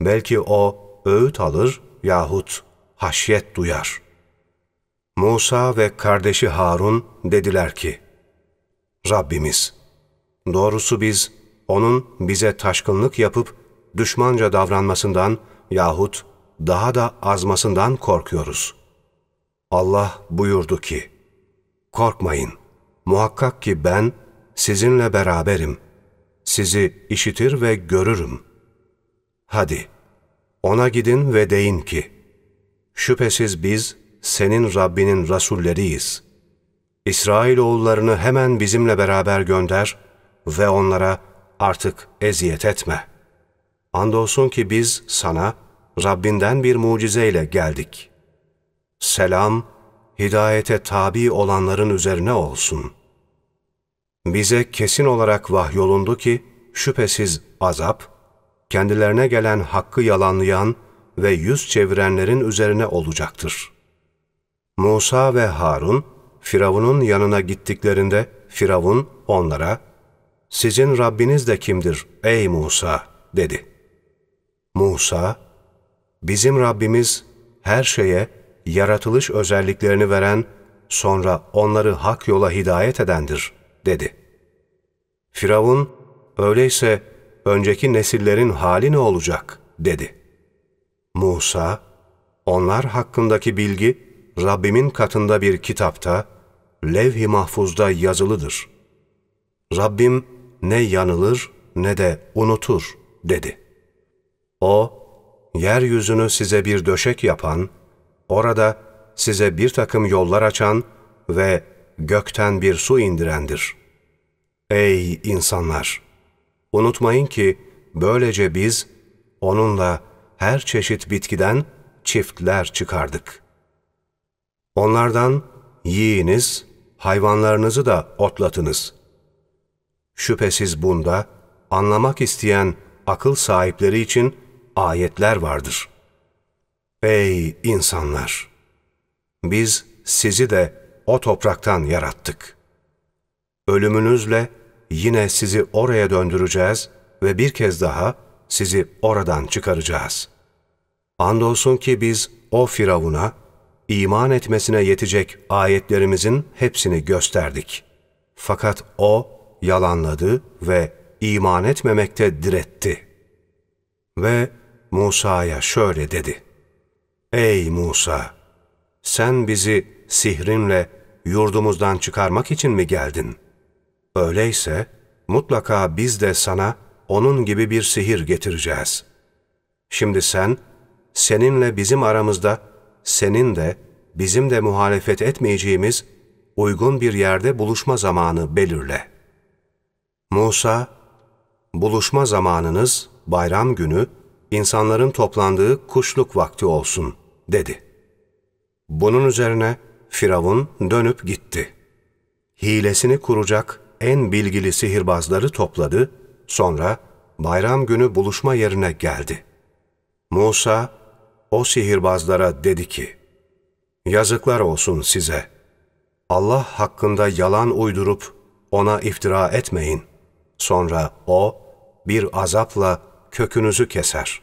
Belki o öğüt alır yahut haşyet duyar. Musa ve kardeşi Harun dediler ki, Rabbimiz, doğrusu biz onun bize taşkınlık yapıp düşmanca davranmasından yahut daha da azmasından korkuyoruz. Allah buyurdu ki, Korkmayın, muhakkak ki ben sizinle beraberim. Sizi işitir ve görürüm. Hadi, ona gidin ve deyin ki, Şüphesiz biz senin Rabbinin rasulleriyiz. İsrailoğullarını hemen bizimle beraber gönder ve onlara artık eziyet etme. Andolsun ki biz sana Rabbinden bir mucizeyle geldik. Selam, hidayete tabi olanların üzerine olsun. Bize kesin olarak vahyolundu ki, şüphesiz azap, kendilerine gelen hakkı yalanlayan ve yüz çevirenlerin üzerine olacaktır. Musa ve Harun, Firavun'un yanına gittiklerinde Firavun onlara, ''Sizin Rabbiniz de kimdir ey Musa?'' dedi. Musa, ''Bizim Rabbimiz her şeye yaratılış özelliklerini veren, sonra onları hak yola hidayet edendir.'' dedi. Firavun, öyleyse önceki nesillerin hali ne olacak? dedi. Musa, onlar hakkındaki bilgi Rabbimin katında bir kitapta, levh-i mahfuzda yazılıdır. Rabbim ne yanılır ne de unutur dedi. O, yeryüzünü size bir döşek yapan, orada size bir takım yollar açan ve gökten bir su indirendir. Ey insanlar! Unutmayın ki böylece biz onunla her çeşit bitkiden çiftler çıkardık. Onlardan yiyiniz, hayvanlarınızı da otlatınız. Şüphesiz bunda anlamak isteyen akıl sahipleri için ayetler vardır. Ey insanlar! Biz sizi de o topraktan yarattık. Ölümünüzle yine sizi oraya döndüreceğiz ve bir kez daha sizi oradan çıkaracağız. Andolsun ki biz o Firavun'a iman etmesine yetecek ayetlerimizin hepsini gösterdik. Fakat o yalanladı ve iman etmemekte diretti. Ve Musa'ya şöyle dedi. Ey Musa! Sen bizi sihrinle yurdumuzdan çıkarmak için mi geldin? Öyleyse mutlaka biz de sana onun gibi bir sihir getireceğiz. Şimdi sen, seninle bizim aramızda, senin de, bizim de muhalefet etmeyeceğimiz uygun bir yerde buluşma zamanı belirle. Musa, buluşma zamanınız bayram günü, insanların toplandığı kuşluk vakti olsun, dedi. Bunun üzerine Firavun dönüp gitti. Hilesini kuracak en bilgili sihirbazları topladı, sonra bayram günü buluşma yerine geldi. Musa, o sihirbazlara dedi ki, Yazıklar olsun size. Allah hakkında yalan uydurup ona iftira etmeyin. Sonra o bir azapla kökünüzü keser.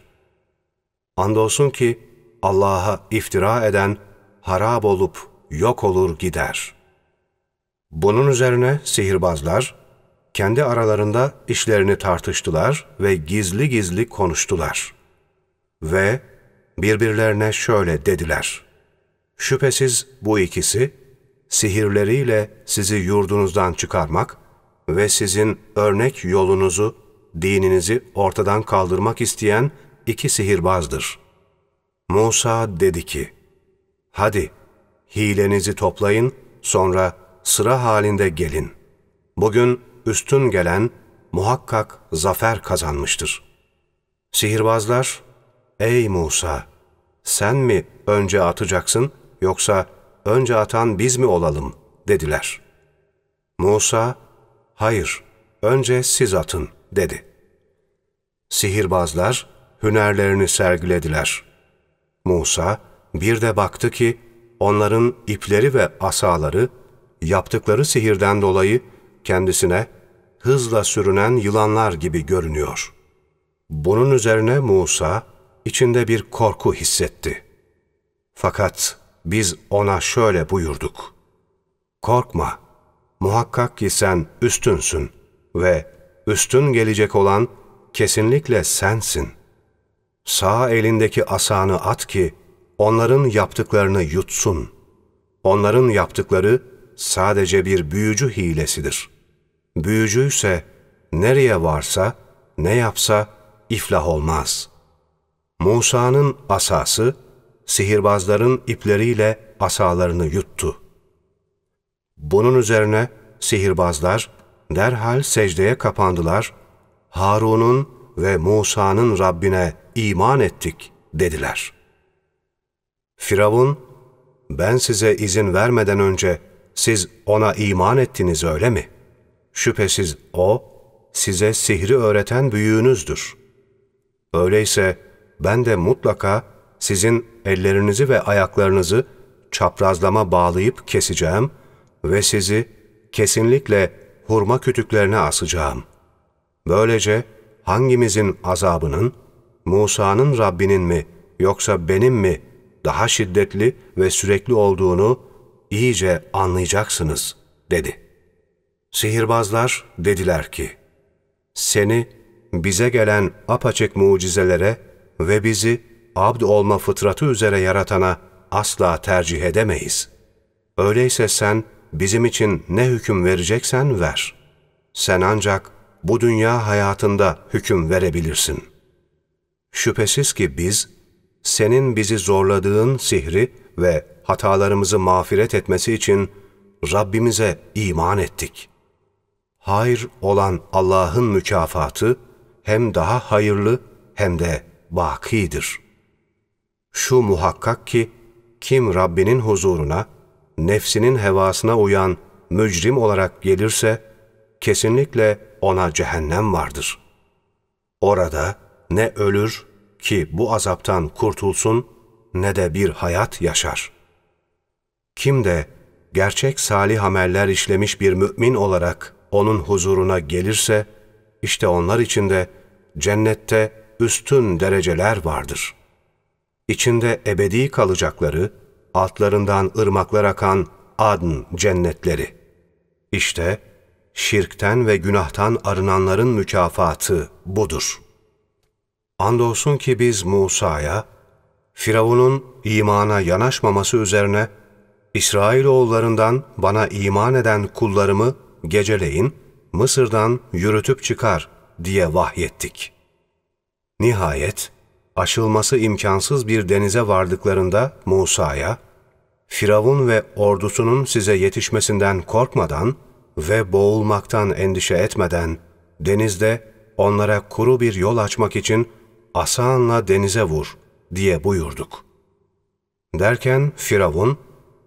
Andolsun ki Allah'a iftira eden harap olup yok olur gider. Bunun üzerine sihirbazlar kendi aralarında işlerini tartıştılar ve gizli gizli konuştular. Ve birbirlerine şöyle dediler. Şüphesiz bu ikisi sihirleriyle sizi yurdunuzdan çıkarmak ve sizin örnek yolunuzu, dininizi ortadan kaldırmak isteyen iki sihirbazdır. Musa dedi ki, Hadi, hilenizi toplayın, sonra sıra halinde gelin. Bugün üstün gelen muhakkak zafer kazanmıştır. Sihirbazlar, ey Musa, sen mi önce atacaksın yoksa önce atan biz mi olalım dediler. Musa, hayır, önce siz atın dedi. Sihirbazlar hünerlerini sergilediler. Musa bir de baktı ki onların ipleri ve asaları yaptıkları sihirden dolayı kendisine hızla sürünen yılanlar gibi görünüyor. Bunun üzerine Musa içinde bir korku hissetti. Fakat biz ona şöyle buyurduk. Korkma, muhakkak ki sen üstünsün ve üstün gelecek olan kesinlikle sensin. Sağ elindeki asanı at ki onların yaptıklarını yutsun. Onların yaptıkları sadece bir büyücü hilesidir. Büyücü ise nereye varsa, ne yapsa iflah olmaz. Musa'nın asası, sihirbazların ipleriyle asalarını yuttu. Bunun üzerine sihirbazlar derhal secdeye kapandılar, Harun'un ve Musa'nın Rabbine iman ettik dediler. Firavun, ben size izin vermeden önce siz ona iman ettiniz öyle mi? Şüphesiz o, size sihri öğreten büyüğünüzdür. Öyleyse ben de mutlaka sizin ellerinizi ve ayaklarınızı çaprazlama bağlayıp keseceğim ve sizi kesinlikle hurma kütüklerine asacağım. Böylece hangimizin azabının, Musa'nın Rabbinin mi yoksa benim mi daha şiddetli ve sürekli olduğunu iyice anlayacaksınız, dedi. Sihirbazlar dediler ki, seni bize gelen apaçık mucizelere ve bizi abd olma fıtratı üzere yaratana asla tercih edemeyiz. Öyleyse sen bizim için ne hüküm vereceksen ver. Sen ancak bu dünya hayatında hüküm verebilirsin. Şüphesiz ki biz, senin bizi zorladığın sihri ve hatalarımızı mağfiret etmesi için Rabbimize iman ettik. Hayır olan Allah'ın mükafatı hem daha hayırlı hem de bakidir. Şu muhakkak ki kim Rabbinin huzuruna, nefsinin hevasına uyan mücrim olarak gelirse, kesinlikle ona cehennem vardır. Orada ne ölür ki bu azaptan kurtulsun, ne de bir hayat yaşar. Kim de gerçek salih ameller işlemiş bir mümin olarak onun huzuruna gelirse, işte onlar için de cennette üstün dereceler vardır. İçinde ebedi kalacakları, altlarından ırmaklar akan adn cennetleri. İşte şirkten ve günahtan arınanların mükafatı budur. Andolsun ki biz Musa'ya, Firavun'un imana yanaşmaması üzerine, İsrailoğullarından bana iman eden kullarımı geceleyin Mısır'dan yürütüp çıkar diye vahyettik. Nihayet, aşılması imkansız bir denize vardıklarında Musa'ya, Firavun ve ordusunun size yetişmesinden korkmadan ve boğulmaktan endişe etmeden, denizde onlara kuru bir yol açmak için asanla denize vur diye buyurduk. Derken Firavun,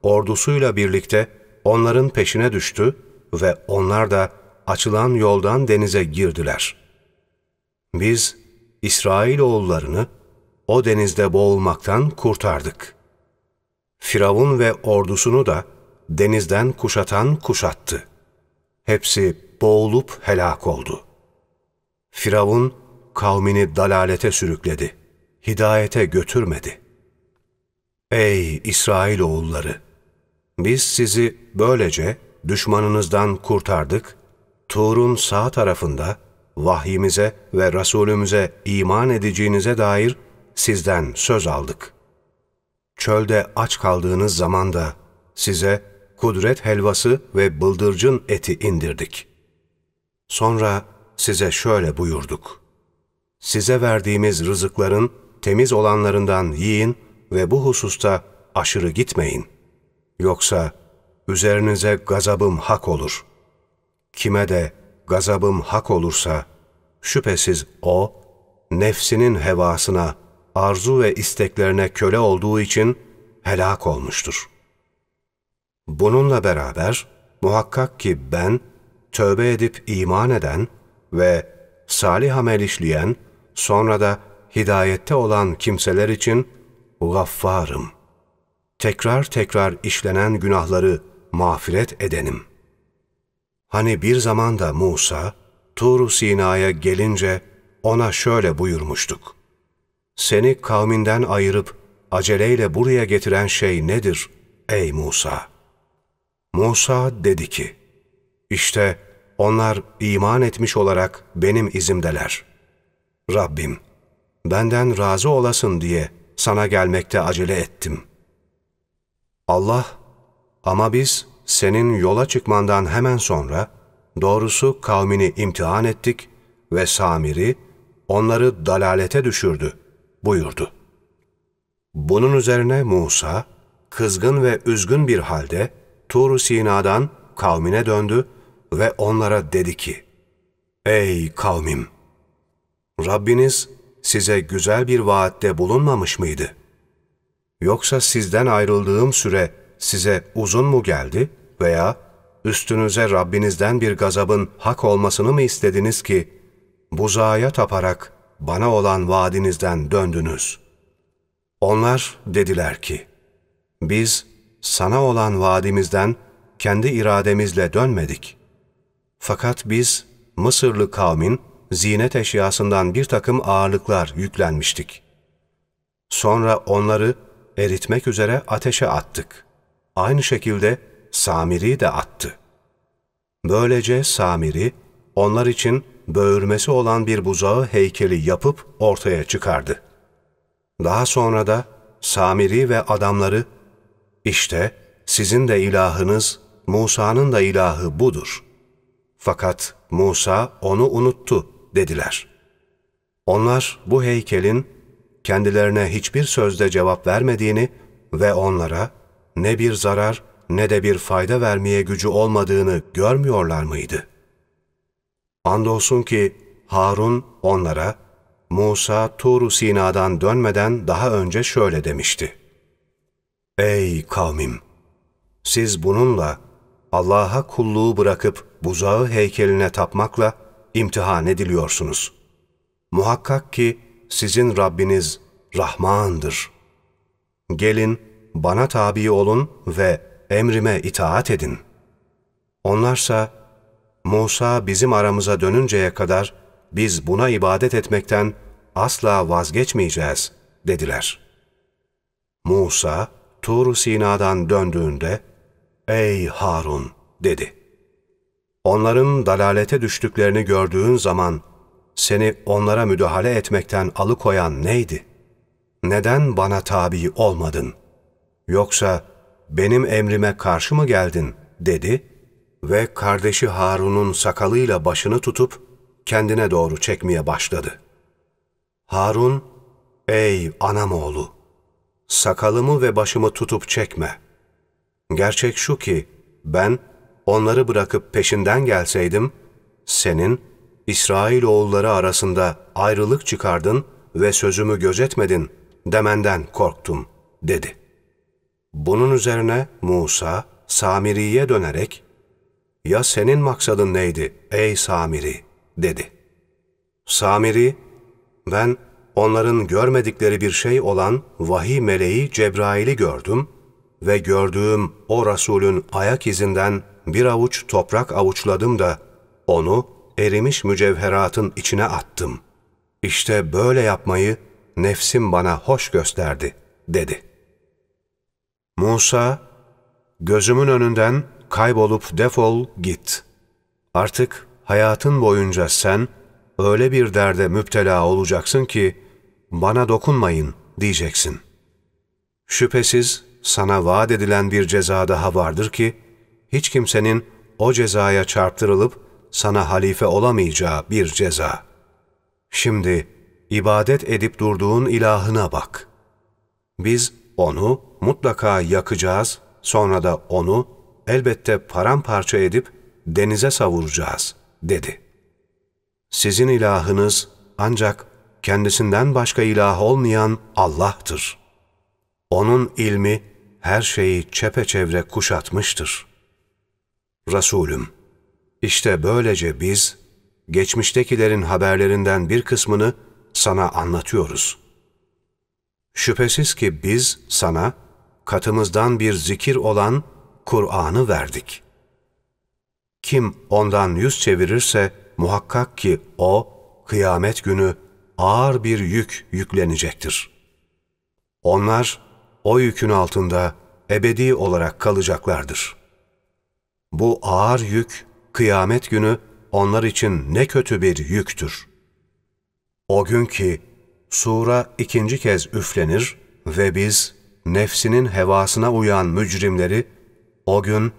ordusuyla birlikte onların peşine düştü ve onlar da açılan yoldan denize girdiler. Biz İsrailoğullarını o denizde boğulmaktan kurtardık. Firavun ve ordusunu da denizden kuşatan kuşattı. Hepsi boğulup helak oldu. Firavun kavmini dalalete sürükledi. Hidayete götürmedi. Ey İsrailoğulları! Biz sizi böylece düşmanınızdan kurtardık, Tur'un sağ tarafında vahyimize ve Resulümüze iman edeceğinize dair sizden söz aldık. Çölde aç kaldığınız zaman da size kudret helvası ve bıldırcın eti indirdik. Sonra size şöyle buyurduk. Size verdiğimiz rızıkların temiz olanlarından yiyin ve bu hususta aşırı gitmeyin. Yoksa üzerinize gazabım hak olur. Kime de gazabım hak olursa, şüphesiz o, nefsinin hevasına, arzu ve isteklerine köle olduğu için helak olmuştur. Bununla beraber, muhakkak ki ben, tövbe edip iman eden ve salih amel işleyen, sonra da hidayette olan kimseler için gaffarım. Tekrar tekrar işlenen günahları mağfiret edenim. Hani bir zamanda Musa, tur Sina'ya gelince ona şöyle buyurmuştuk. Seni kavminden ayırıp aceleyle buraya getiren şey nedir ey Musa? Musa dedi ki, işte onlar iman etmiş olarak benim izimdeler. Rabbim, benden razı olasın diye sana gelmekte acele ettim. Allah, ama biz senin yola çıkmandan hemen sonra doğrusu kavmini imtihan ettik ve Samir'i onları dalalete düşürdü buyurdu. Bunun üzerine Musa, kızgın ve üzgün bir halde tur Sina'dan kavmine döndü ve onlara dedi ki, Ey kavmim! Rabbiniz size güzel bir vaatte bulunmamış mıydı? Yoksa sizden ayrıldığım süre size uzun mu geldi veya üstünüze Rabbinizden bir gazabın hak olmasını mı istediniz ki buzağa taparak bana olan vaadinizden döndünüz? Onlar dediler ki, biz sana olan vaadimizden kendi irademizle dönmedik. Fakat biz Mısırlı kavmin zinet eşyasından bir takım ağırlıklar yüklenmiştik. Sonra onları eritmek üzere ateşe attık. Aynı şekilde Samiri de attı. Böylece Samiri, onlar için böğürmesi olan bir buzağı heykeli yapıp ortaya çıkardı. Daha sonra da Samiri ve adamları, işte sizin de ilahınız, Musa'nın da ilahı budur. Fakat Musa onu unuttu dediler. Onlar bu heykelin kendilerine hiçbir sözde cevap vermediğini ve onlara ne bir zarar ne de bir fayda vermeye gücü olmadığını görmüyorlar mıydı? Andolsun ki Harun onlara, Musa tur Sina'dan dönmeden daha önce şöyle demişti. Ey kavmim! Siz bununla Allah'a kulluğu bırakıp buzağı heykeline tapmakla imtihan ediliyorsunuz. Muhakkak ki sizin Rabbiniz Rahmandır. Gelin, bana tabi olun ve emrime itaat edin. Onlarsa, Musa bizim aramıza dönünceye kadar biz buna ibadet etmekten asla vazgeçmeyeceğiz dediler. Musa, tur Sina'dan döndüğünde, Ey Harun dedi. Onların dalalete düştüklerini gördüğün zaman seni onlara müdahale etmekten alıkoyan neydi? Neden bana tabi olmadın? Yoksa benim emrime karşı mı geldin? dedi ve kardeşi Harun'un sakalıyla başını tutup kendine doğru çekmeye başladı. Harun, ey anam oğlu, sakalımı ve başımı tutup çekme. Gerçek şu ki ben onları bırakıp peşinden gelseydim, senin İsrail oğulları arasında ayrılık çıkardın ve sözümü gözetmedin demenden korktum, dedi. Bunun üzerine Musa, Samiri'ye dönerek, ya senin maksadın neydi ey Samiri, dedi. Samiri, ben onların görmedikleri bir şey olan vahiy meleği Cebrail'i gördüm ve gördüğüm o Resulün ayak izinden bir avuç toprak avuçladım da onu erimiş mücevheratın içine attım. İşte böyle yapmayı nefsim bana hoş gösterdi, dedi. Musa, gözümün önünden kaybolup defol git. Artık hayatın boyunca sen öyle bir derde müptela olacaksın ki, bana dokunmayın diyeceksin. Şüphesiz sana vaat edilen bir ceza daha vardır ki, hiç kimsenin o cezaya çarptırılıp sana halife olamayacağı bir ceza. Şimdi ibadet edip durduğun ilahına bak. Biz onu mutlaka yakacağız, sonra da onu elbette paramparça edip denize savuracağız, dedi. Sizin ilahınız ancak kendisinden başka ilah olmayan Allah'tır. Onun ilmi her şeyi çepeçevre kuşatmıştır. Resulüm, işte böylece biz, geçmiştekilerin haberlerinden bir kısmını sana anlatıyoruz. Şüphesiz ki biz sana katımızdan bir zikir olan Kur'an'ı verdik. Kim ondan yüz çevirirse muhakkak ki o kıyamet günü ağır bir yük yüklenecektir. Onlar o yükün altında ebedi olarak kalacaklardır. Bu ağır yük kıyamet günü onlar için ne kötü bir yüktür. O gün ki sura ikinci kez üflenir ve biz nefsinin hevasına uyan mücrimleri o gün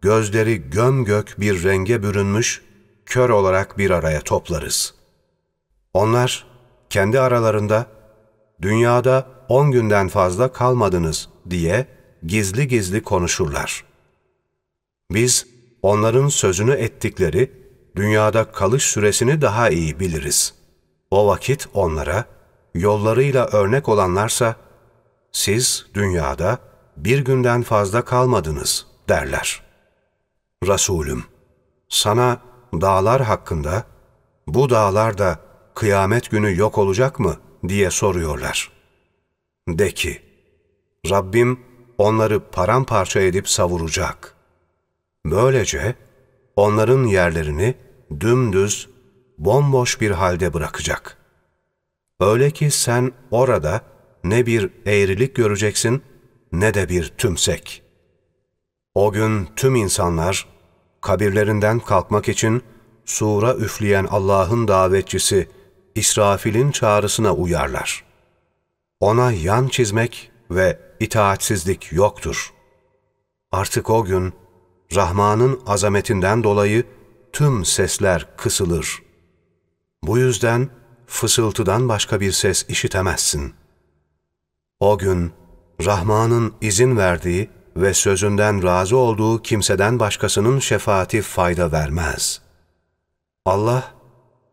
gözleri gömgök bir renge bürünmüş, kör olarak bir araya toplarız. Onlar kendi aralarında dünyada on günden fazla kalmadınız diye gizli gizli konuşurlar. Biz onların sözünü ettikleri dünyada kalış süresini daha iyi biliriz. O vakit onlara, yollarıyla örnek olanlarsa, siz dünyada bir günden fazla kalmadınız derler. Resulüm, sana dağlar hakkında, bu dağlar da kıyamet günü yok olacak mı diye soruyorlar. De ki, Rabbim onları paramparça edip savuracak. Böylece onların yerlerini dümdüz, bomboş bir halde bırakacak. Öyle ki sen orada ne bir eğrilik göreceksin ne de bir tümsek. O gün tüm insanlar kabirlerinden kalkmak için sura üfleyen Allah'ın davetçisi İsrafil'in çağrısına uyarlar. Ona yan çizmek ve itaatsizlik yoktur. Artık o gün Rahman'ın azametinden dolayı tüm sesler kısılır. Bu yüzden fısıltıdan başka bir ses işitemezsin. O gün Rahman'ın izin verdiği ve sözünden razı olduğu kimseden başkasının şefaati fayda vermez. Allah,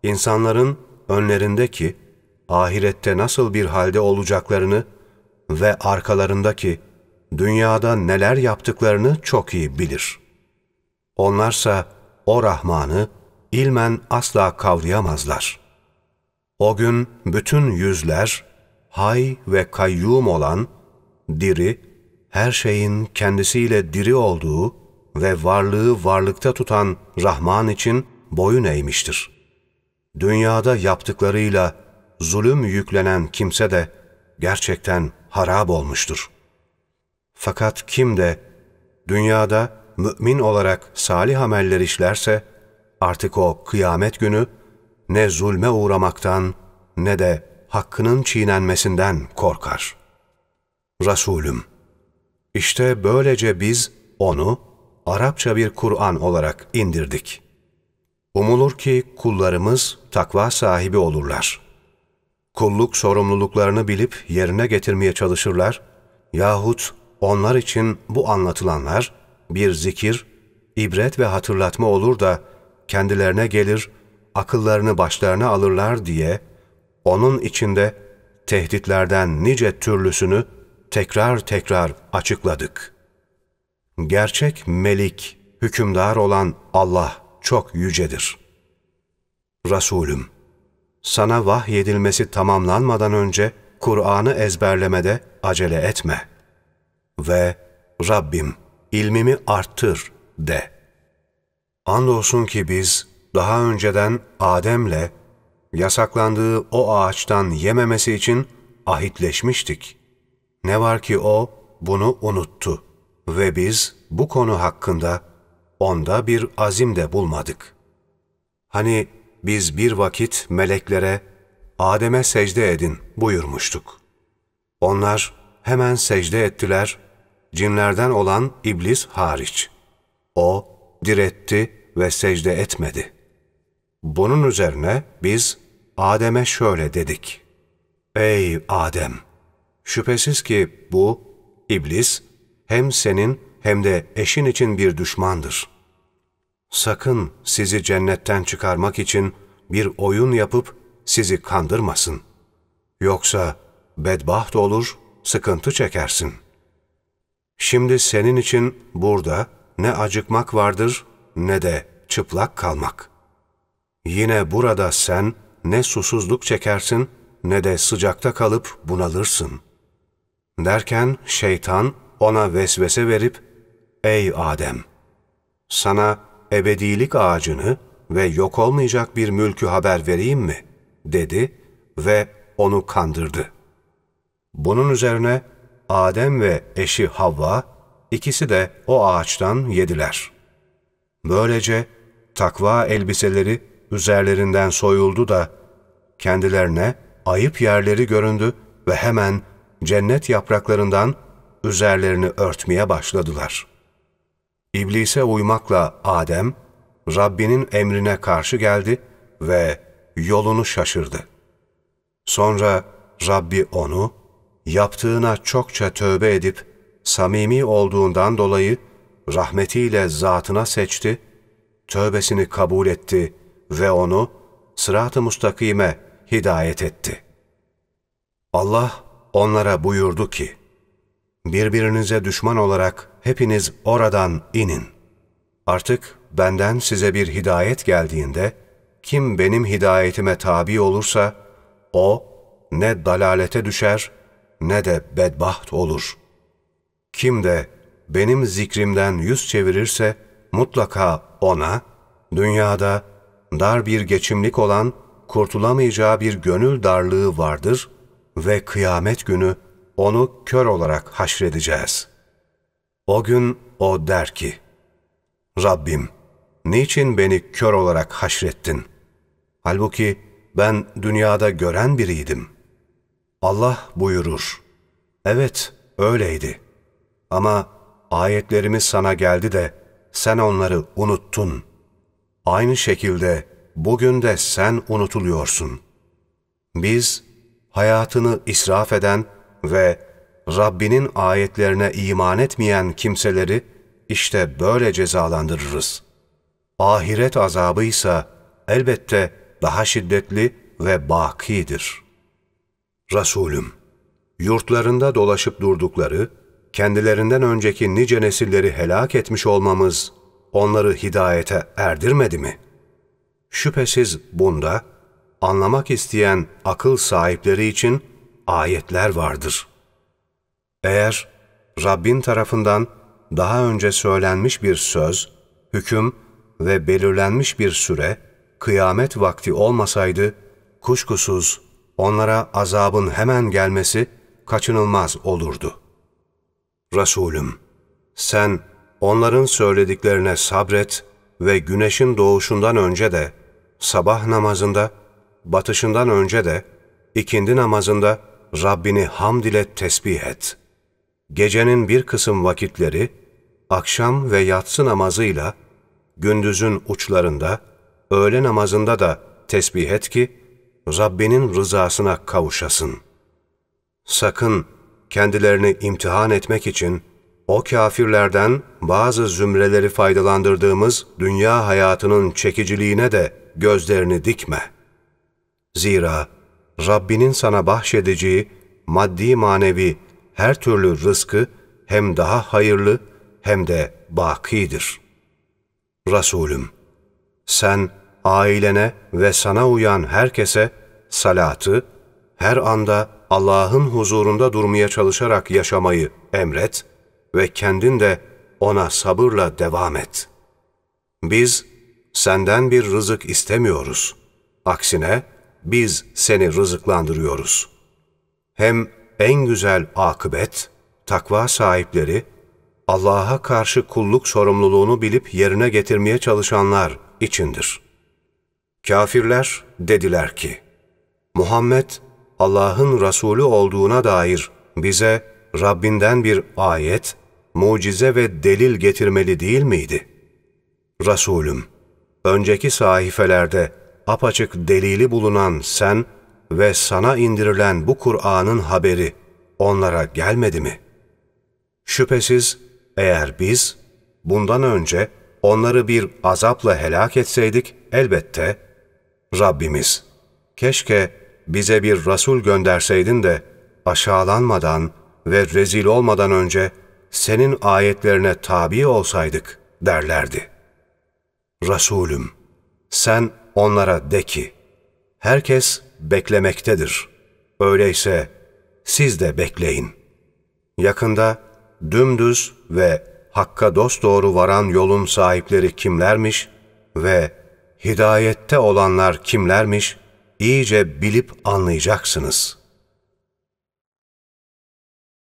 insanların önlerindeki, ahirette nasıl bir halde olacaklarını ve arkalarındaki, dünyada neler yaptıklarını çok iyi bilir. Onlarsa o Rahman'ı ilmen asla kavrayamazlar. O gün bütün yüzler, hay ve kayyum olan, diri, her şeyin kendisiyle diri olduğu ve varlığı varlıkta tutan Rahman için boyun eğmiştir. Dünyada yaptıklarıyla zulüm yüklenen kimse de gerçekten harap olmuştur. Fakat kim de dünyada mümin olarak salih ameller işlerse, artık o kıyamet günü ne zulme uğramaktan ne de hakkının çiğnenmesinden korkar. Resulüm, işte böylece biz onu Arapça bir Kur'an olarak indirdik. Umulur ki kullarımız takva sahibi olurlar. Kulluk sorumluluklarını bilip yerine getirmeye çalışırlar yahut onlar için bu anlatılanlar bir zikir, ibret ve hatırlatma olur da kendilerine gelir, akıllarını başlarına alırlar diye onun içinde tehditlerden nice türlüsünü tekrar tekrar açıkladık. Gerçek melik, hükümdar olan Allah çok yücedir. Resulüm, sana vahyedilmesi tamamlanmadan önce Kur'an'ı ezberlemede acele etme. Ve Rabbim ilmimi arttır de. Andolsun ki biz daha önceden Adem'le yasaklandığı o ağaçtan yememesi için ahitleşmiştik. Ne var ki o bunu unuttu ve biz bu konu hakkında onda bir azim de bulmadık. Hani biz bir vakit meleklere Adem'e secde edin buyurmuştuk. Onlar hemen secde ettiler, cinlerden olan iblis hariç. O diretti ve secde etmedi. Bunun üzerine biz Adem'e şöyle dedik. Ey Adem! Şüphesiz ki bu, iblis, hem senin hem de eşin için bir düşmandır. Sakın sizi cennetten çıkarmak için bir oyun yapıp sizi kandırmasın. Yoksa bedbaht olur, sıkıntı çekersin. Şimdi senin için burada ne acıkmak vardır ne de çıplak kalmak. Yine burada sen ne susuzluk çekersin ne de sıcakta kalıp bunalırsın. Derken şeytan ona vesvese verip, Ey Adem! Sana ebedilik ağacını ve yok olmayacak bir mülkü haber vereyim mi? dedi ve onu kandırdı. Bunun üzerine Adem ve eşi Havva ikisi de o ağaçtan yediler. Böylece takva elbiseleri üzerlerinden soyuldu da kendilerine ayıp yerleri göründü ve hemen cennet yapraklarından üzerlerini örtmeye başladılar. İblise uymakla Adem, Rabbinin emrine karşı geldi ve yolunu şaşırdı. Sonra Rabbi onu, yaptığına çokça tövbe edip, samimi olduğundan dolayı rahmetiyle zatına seçti, tövbesini kabul etti ve onu sırat-ı mustakime hidayet etti. Allah onlara buyurdu ki, birbirinize düşman olarak hepiniz oradan inin. Artık benden size bir hidayet geldiğinde, kim benim hidayetime tabi olursa, o ne dalalete düşer ne de bedbaht olur. Kim de benim zikrimden yüz çevirirse, mutlaka ona, dünyada dar bir geçimlik olan, kurtulamayacağı bir gönül darlığı vardır ve kıyamet günü onu kör olarak haşredeceğiz. O gün o der ki, Rabbim, niçin beni kör olarak haşrettin? Halbuki ben dünyada gören biriydim. Allah buyurur, evet öyleydi. Ama ayetlerimiz sana geldi de sen onları unuttun. Aynı şekilde bugün de sen unutuluyorsun. Biz hayatını israf eden ve Rabbinin ayetlerine iman etmeyen kimseleri işte böyle cezalandırırız. Ahiret azabı ise elbette daha şiddetli ve bakidir. Resulüm, yurtlarında dolaşıp durdukları, kendilerinden önceki nice nesilleri helak etmiş olmamız onları hidayete erdirmedi mi? Şüphesiz bunda, anlamak isteyen akıl sahipleri için ayetler vardır. Eğer Rabbin tarafından daha önce söylenmiş bir söz, hüküm ve belirlenmiş bir süre, kıyamet vakti olmasaydı, kuşkusuz onlara azabın hemen gelmesi kaçınılmaz olurdu. Resulüm, sen onların söylediklerine sabret ve güneşin doğuşundan önce de, sabah namazında, batışından önce de, ikindi namazında Rabbini hamd ile tesbih et. Gecenin bir kısım vakitleri, akşam ve yatsı namazıyla, gündüzün uçlarında, öğle namazında da tesbih et ki, Rabbinin rızasına kavuşasın. Sakın kendilerini imtihan etmek için, o kafirlerden bazı zümreleri faydalandırdığımız dünya hayatının çekiciliğine de gözlerini dikme. Zira Rabbinin sana bahşedeceği maddi manevi her türlü rızkı hem daha hayırlı hem de bakidir. Resulüm, sen ailene ve sana uyan herkese salatı, her anda Allah'ın huzurunda durmaya çalışarak yaşamayı emret ve kendin de ona sabırla devam et. Biz senden bir rızık istemiyoruz. Aksine biz seni rızıklandırıyoruz. Hem en güzel akıbet, takva sahipleri, Allah'a karşı kulluk sorumluluğunu bilip yerine getirmeye çalışanlar içindir. Kafirler dediler ki, Muhammed Allah'ın Resulü olduğuna dair bize Rabbinden bir ayet, mucize ve delil getirmeli değil miydi? Resulüm, önceki sahifelerde apaçık delili bulunan sen ve sana indirilen bu Kur'an'ın haberi onlara gelmedi mi? Şüphesiz eğer biz bundan önce onları bir azapla helak etseydik elbette Rabbimiz keşke bize bir Resul gönderseydin de aşağılanmadan ve rezil olmadan önce senin ayetlerine tabi olsaydık derlerdi. Resulüm sen onlara de ki, herkes beklemektedir. Öyleyse siz de bekleyin. Yakında dümdüz ve hakka dosdoğru varan yolun sahipleri kimlermiş ve hidayette olanlar kimlermiş iyice bilip anlayacaksınız.''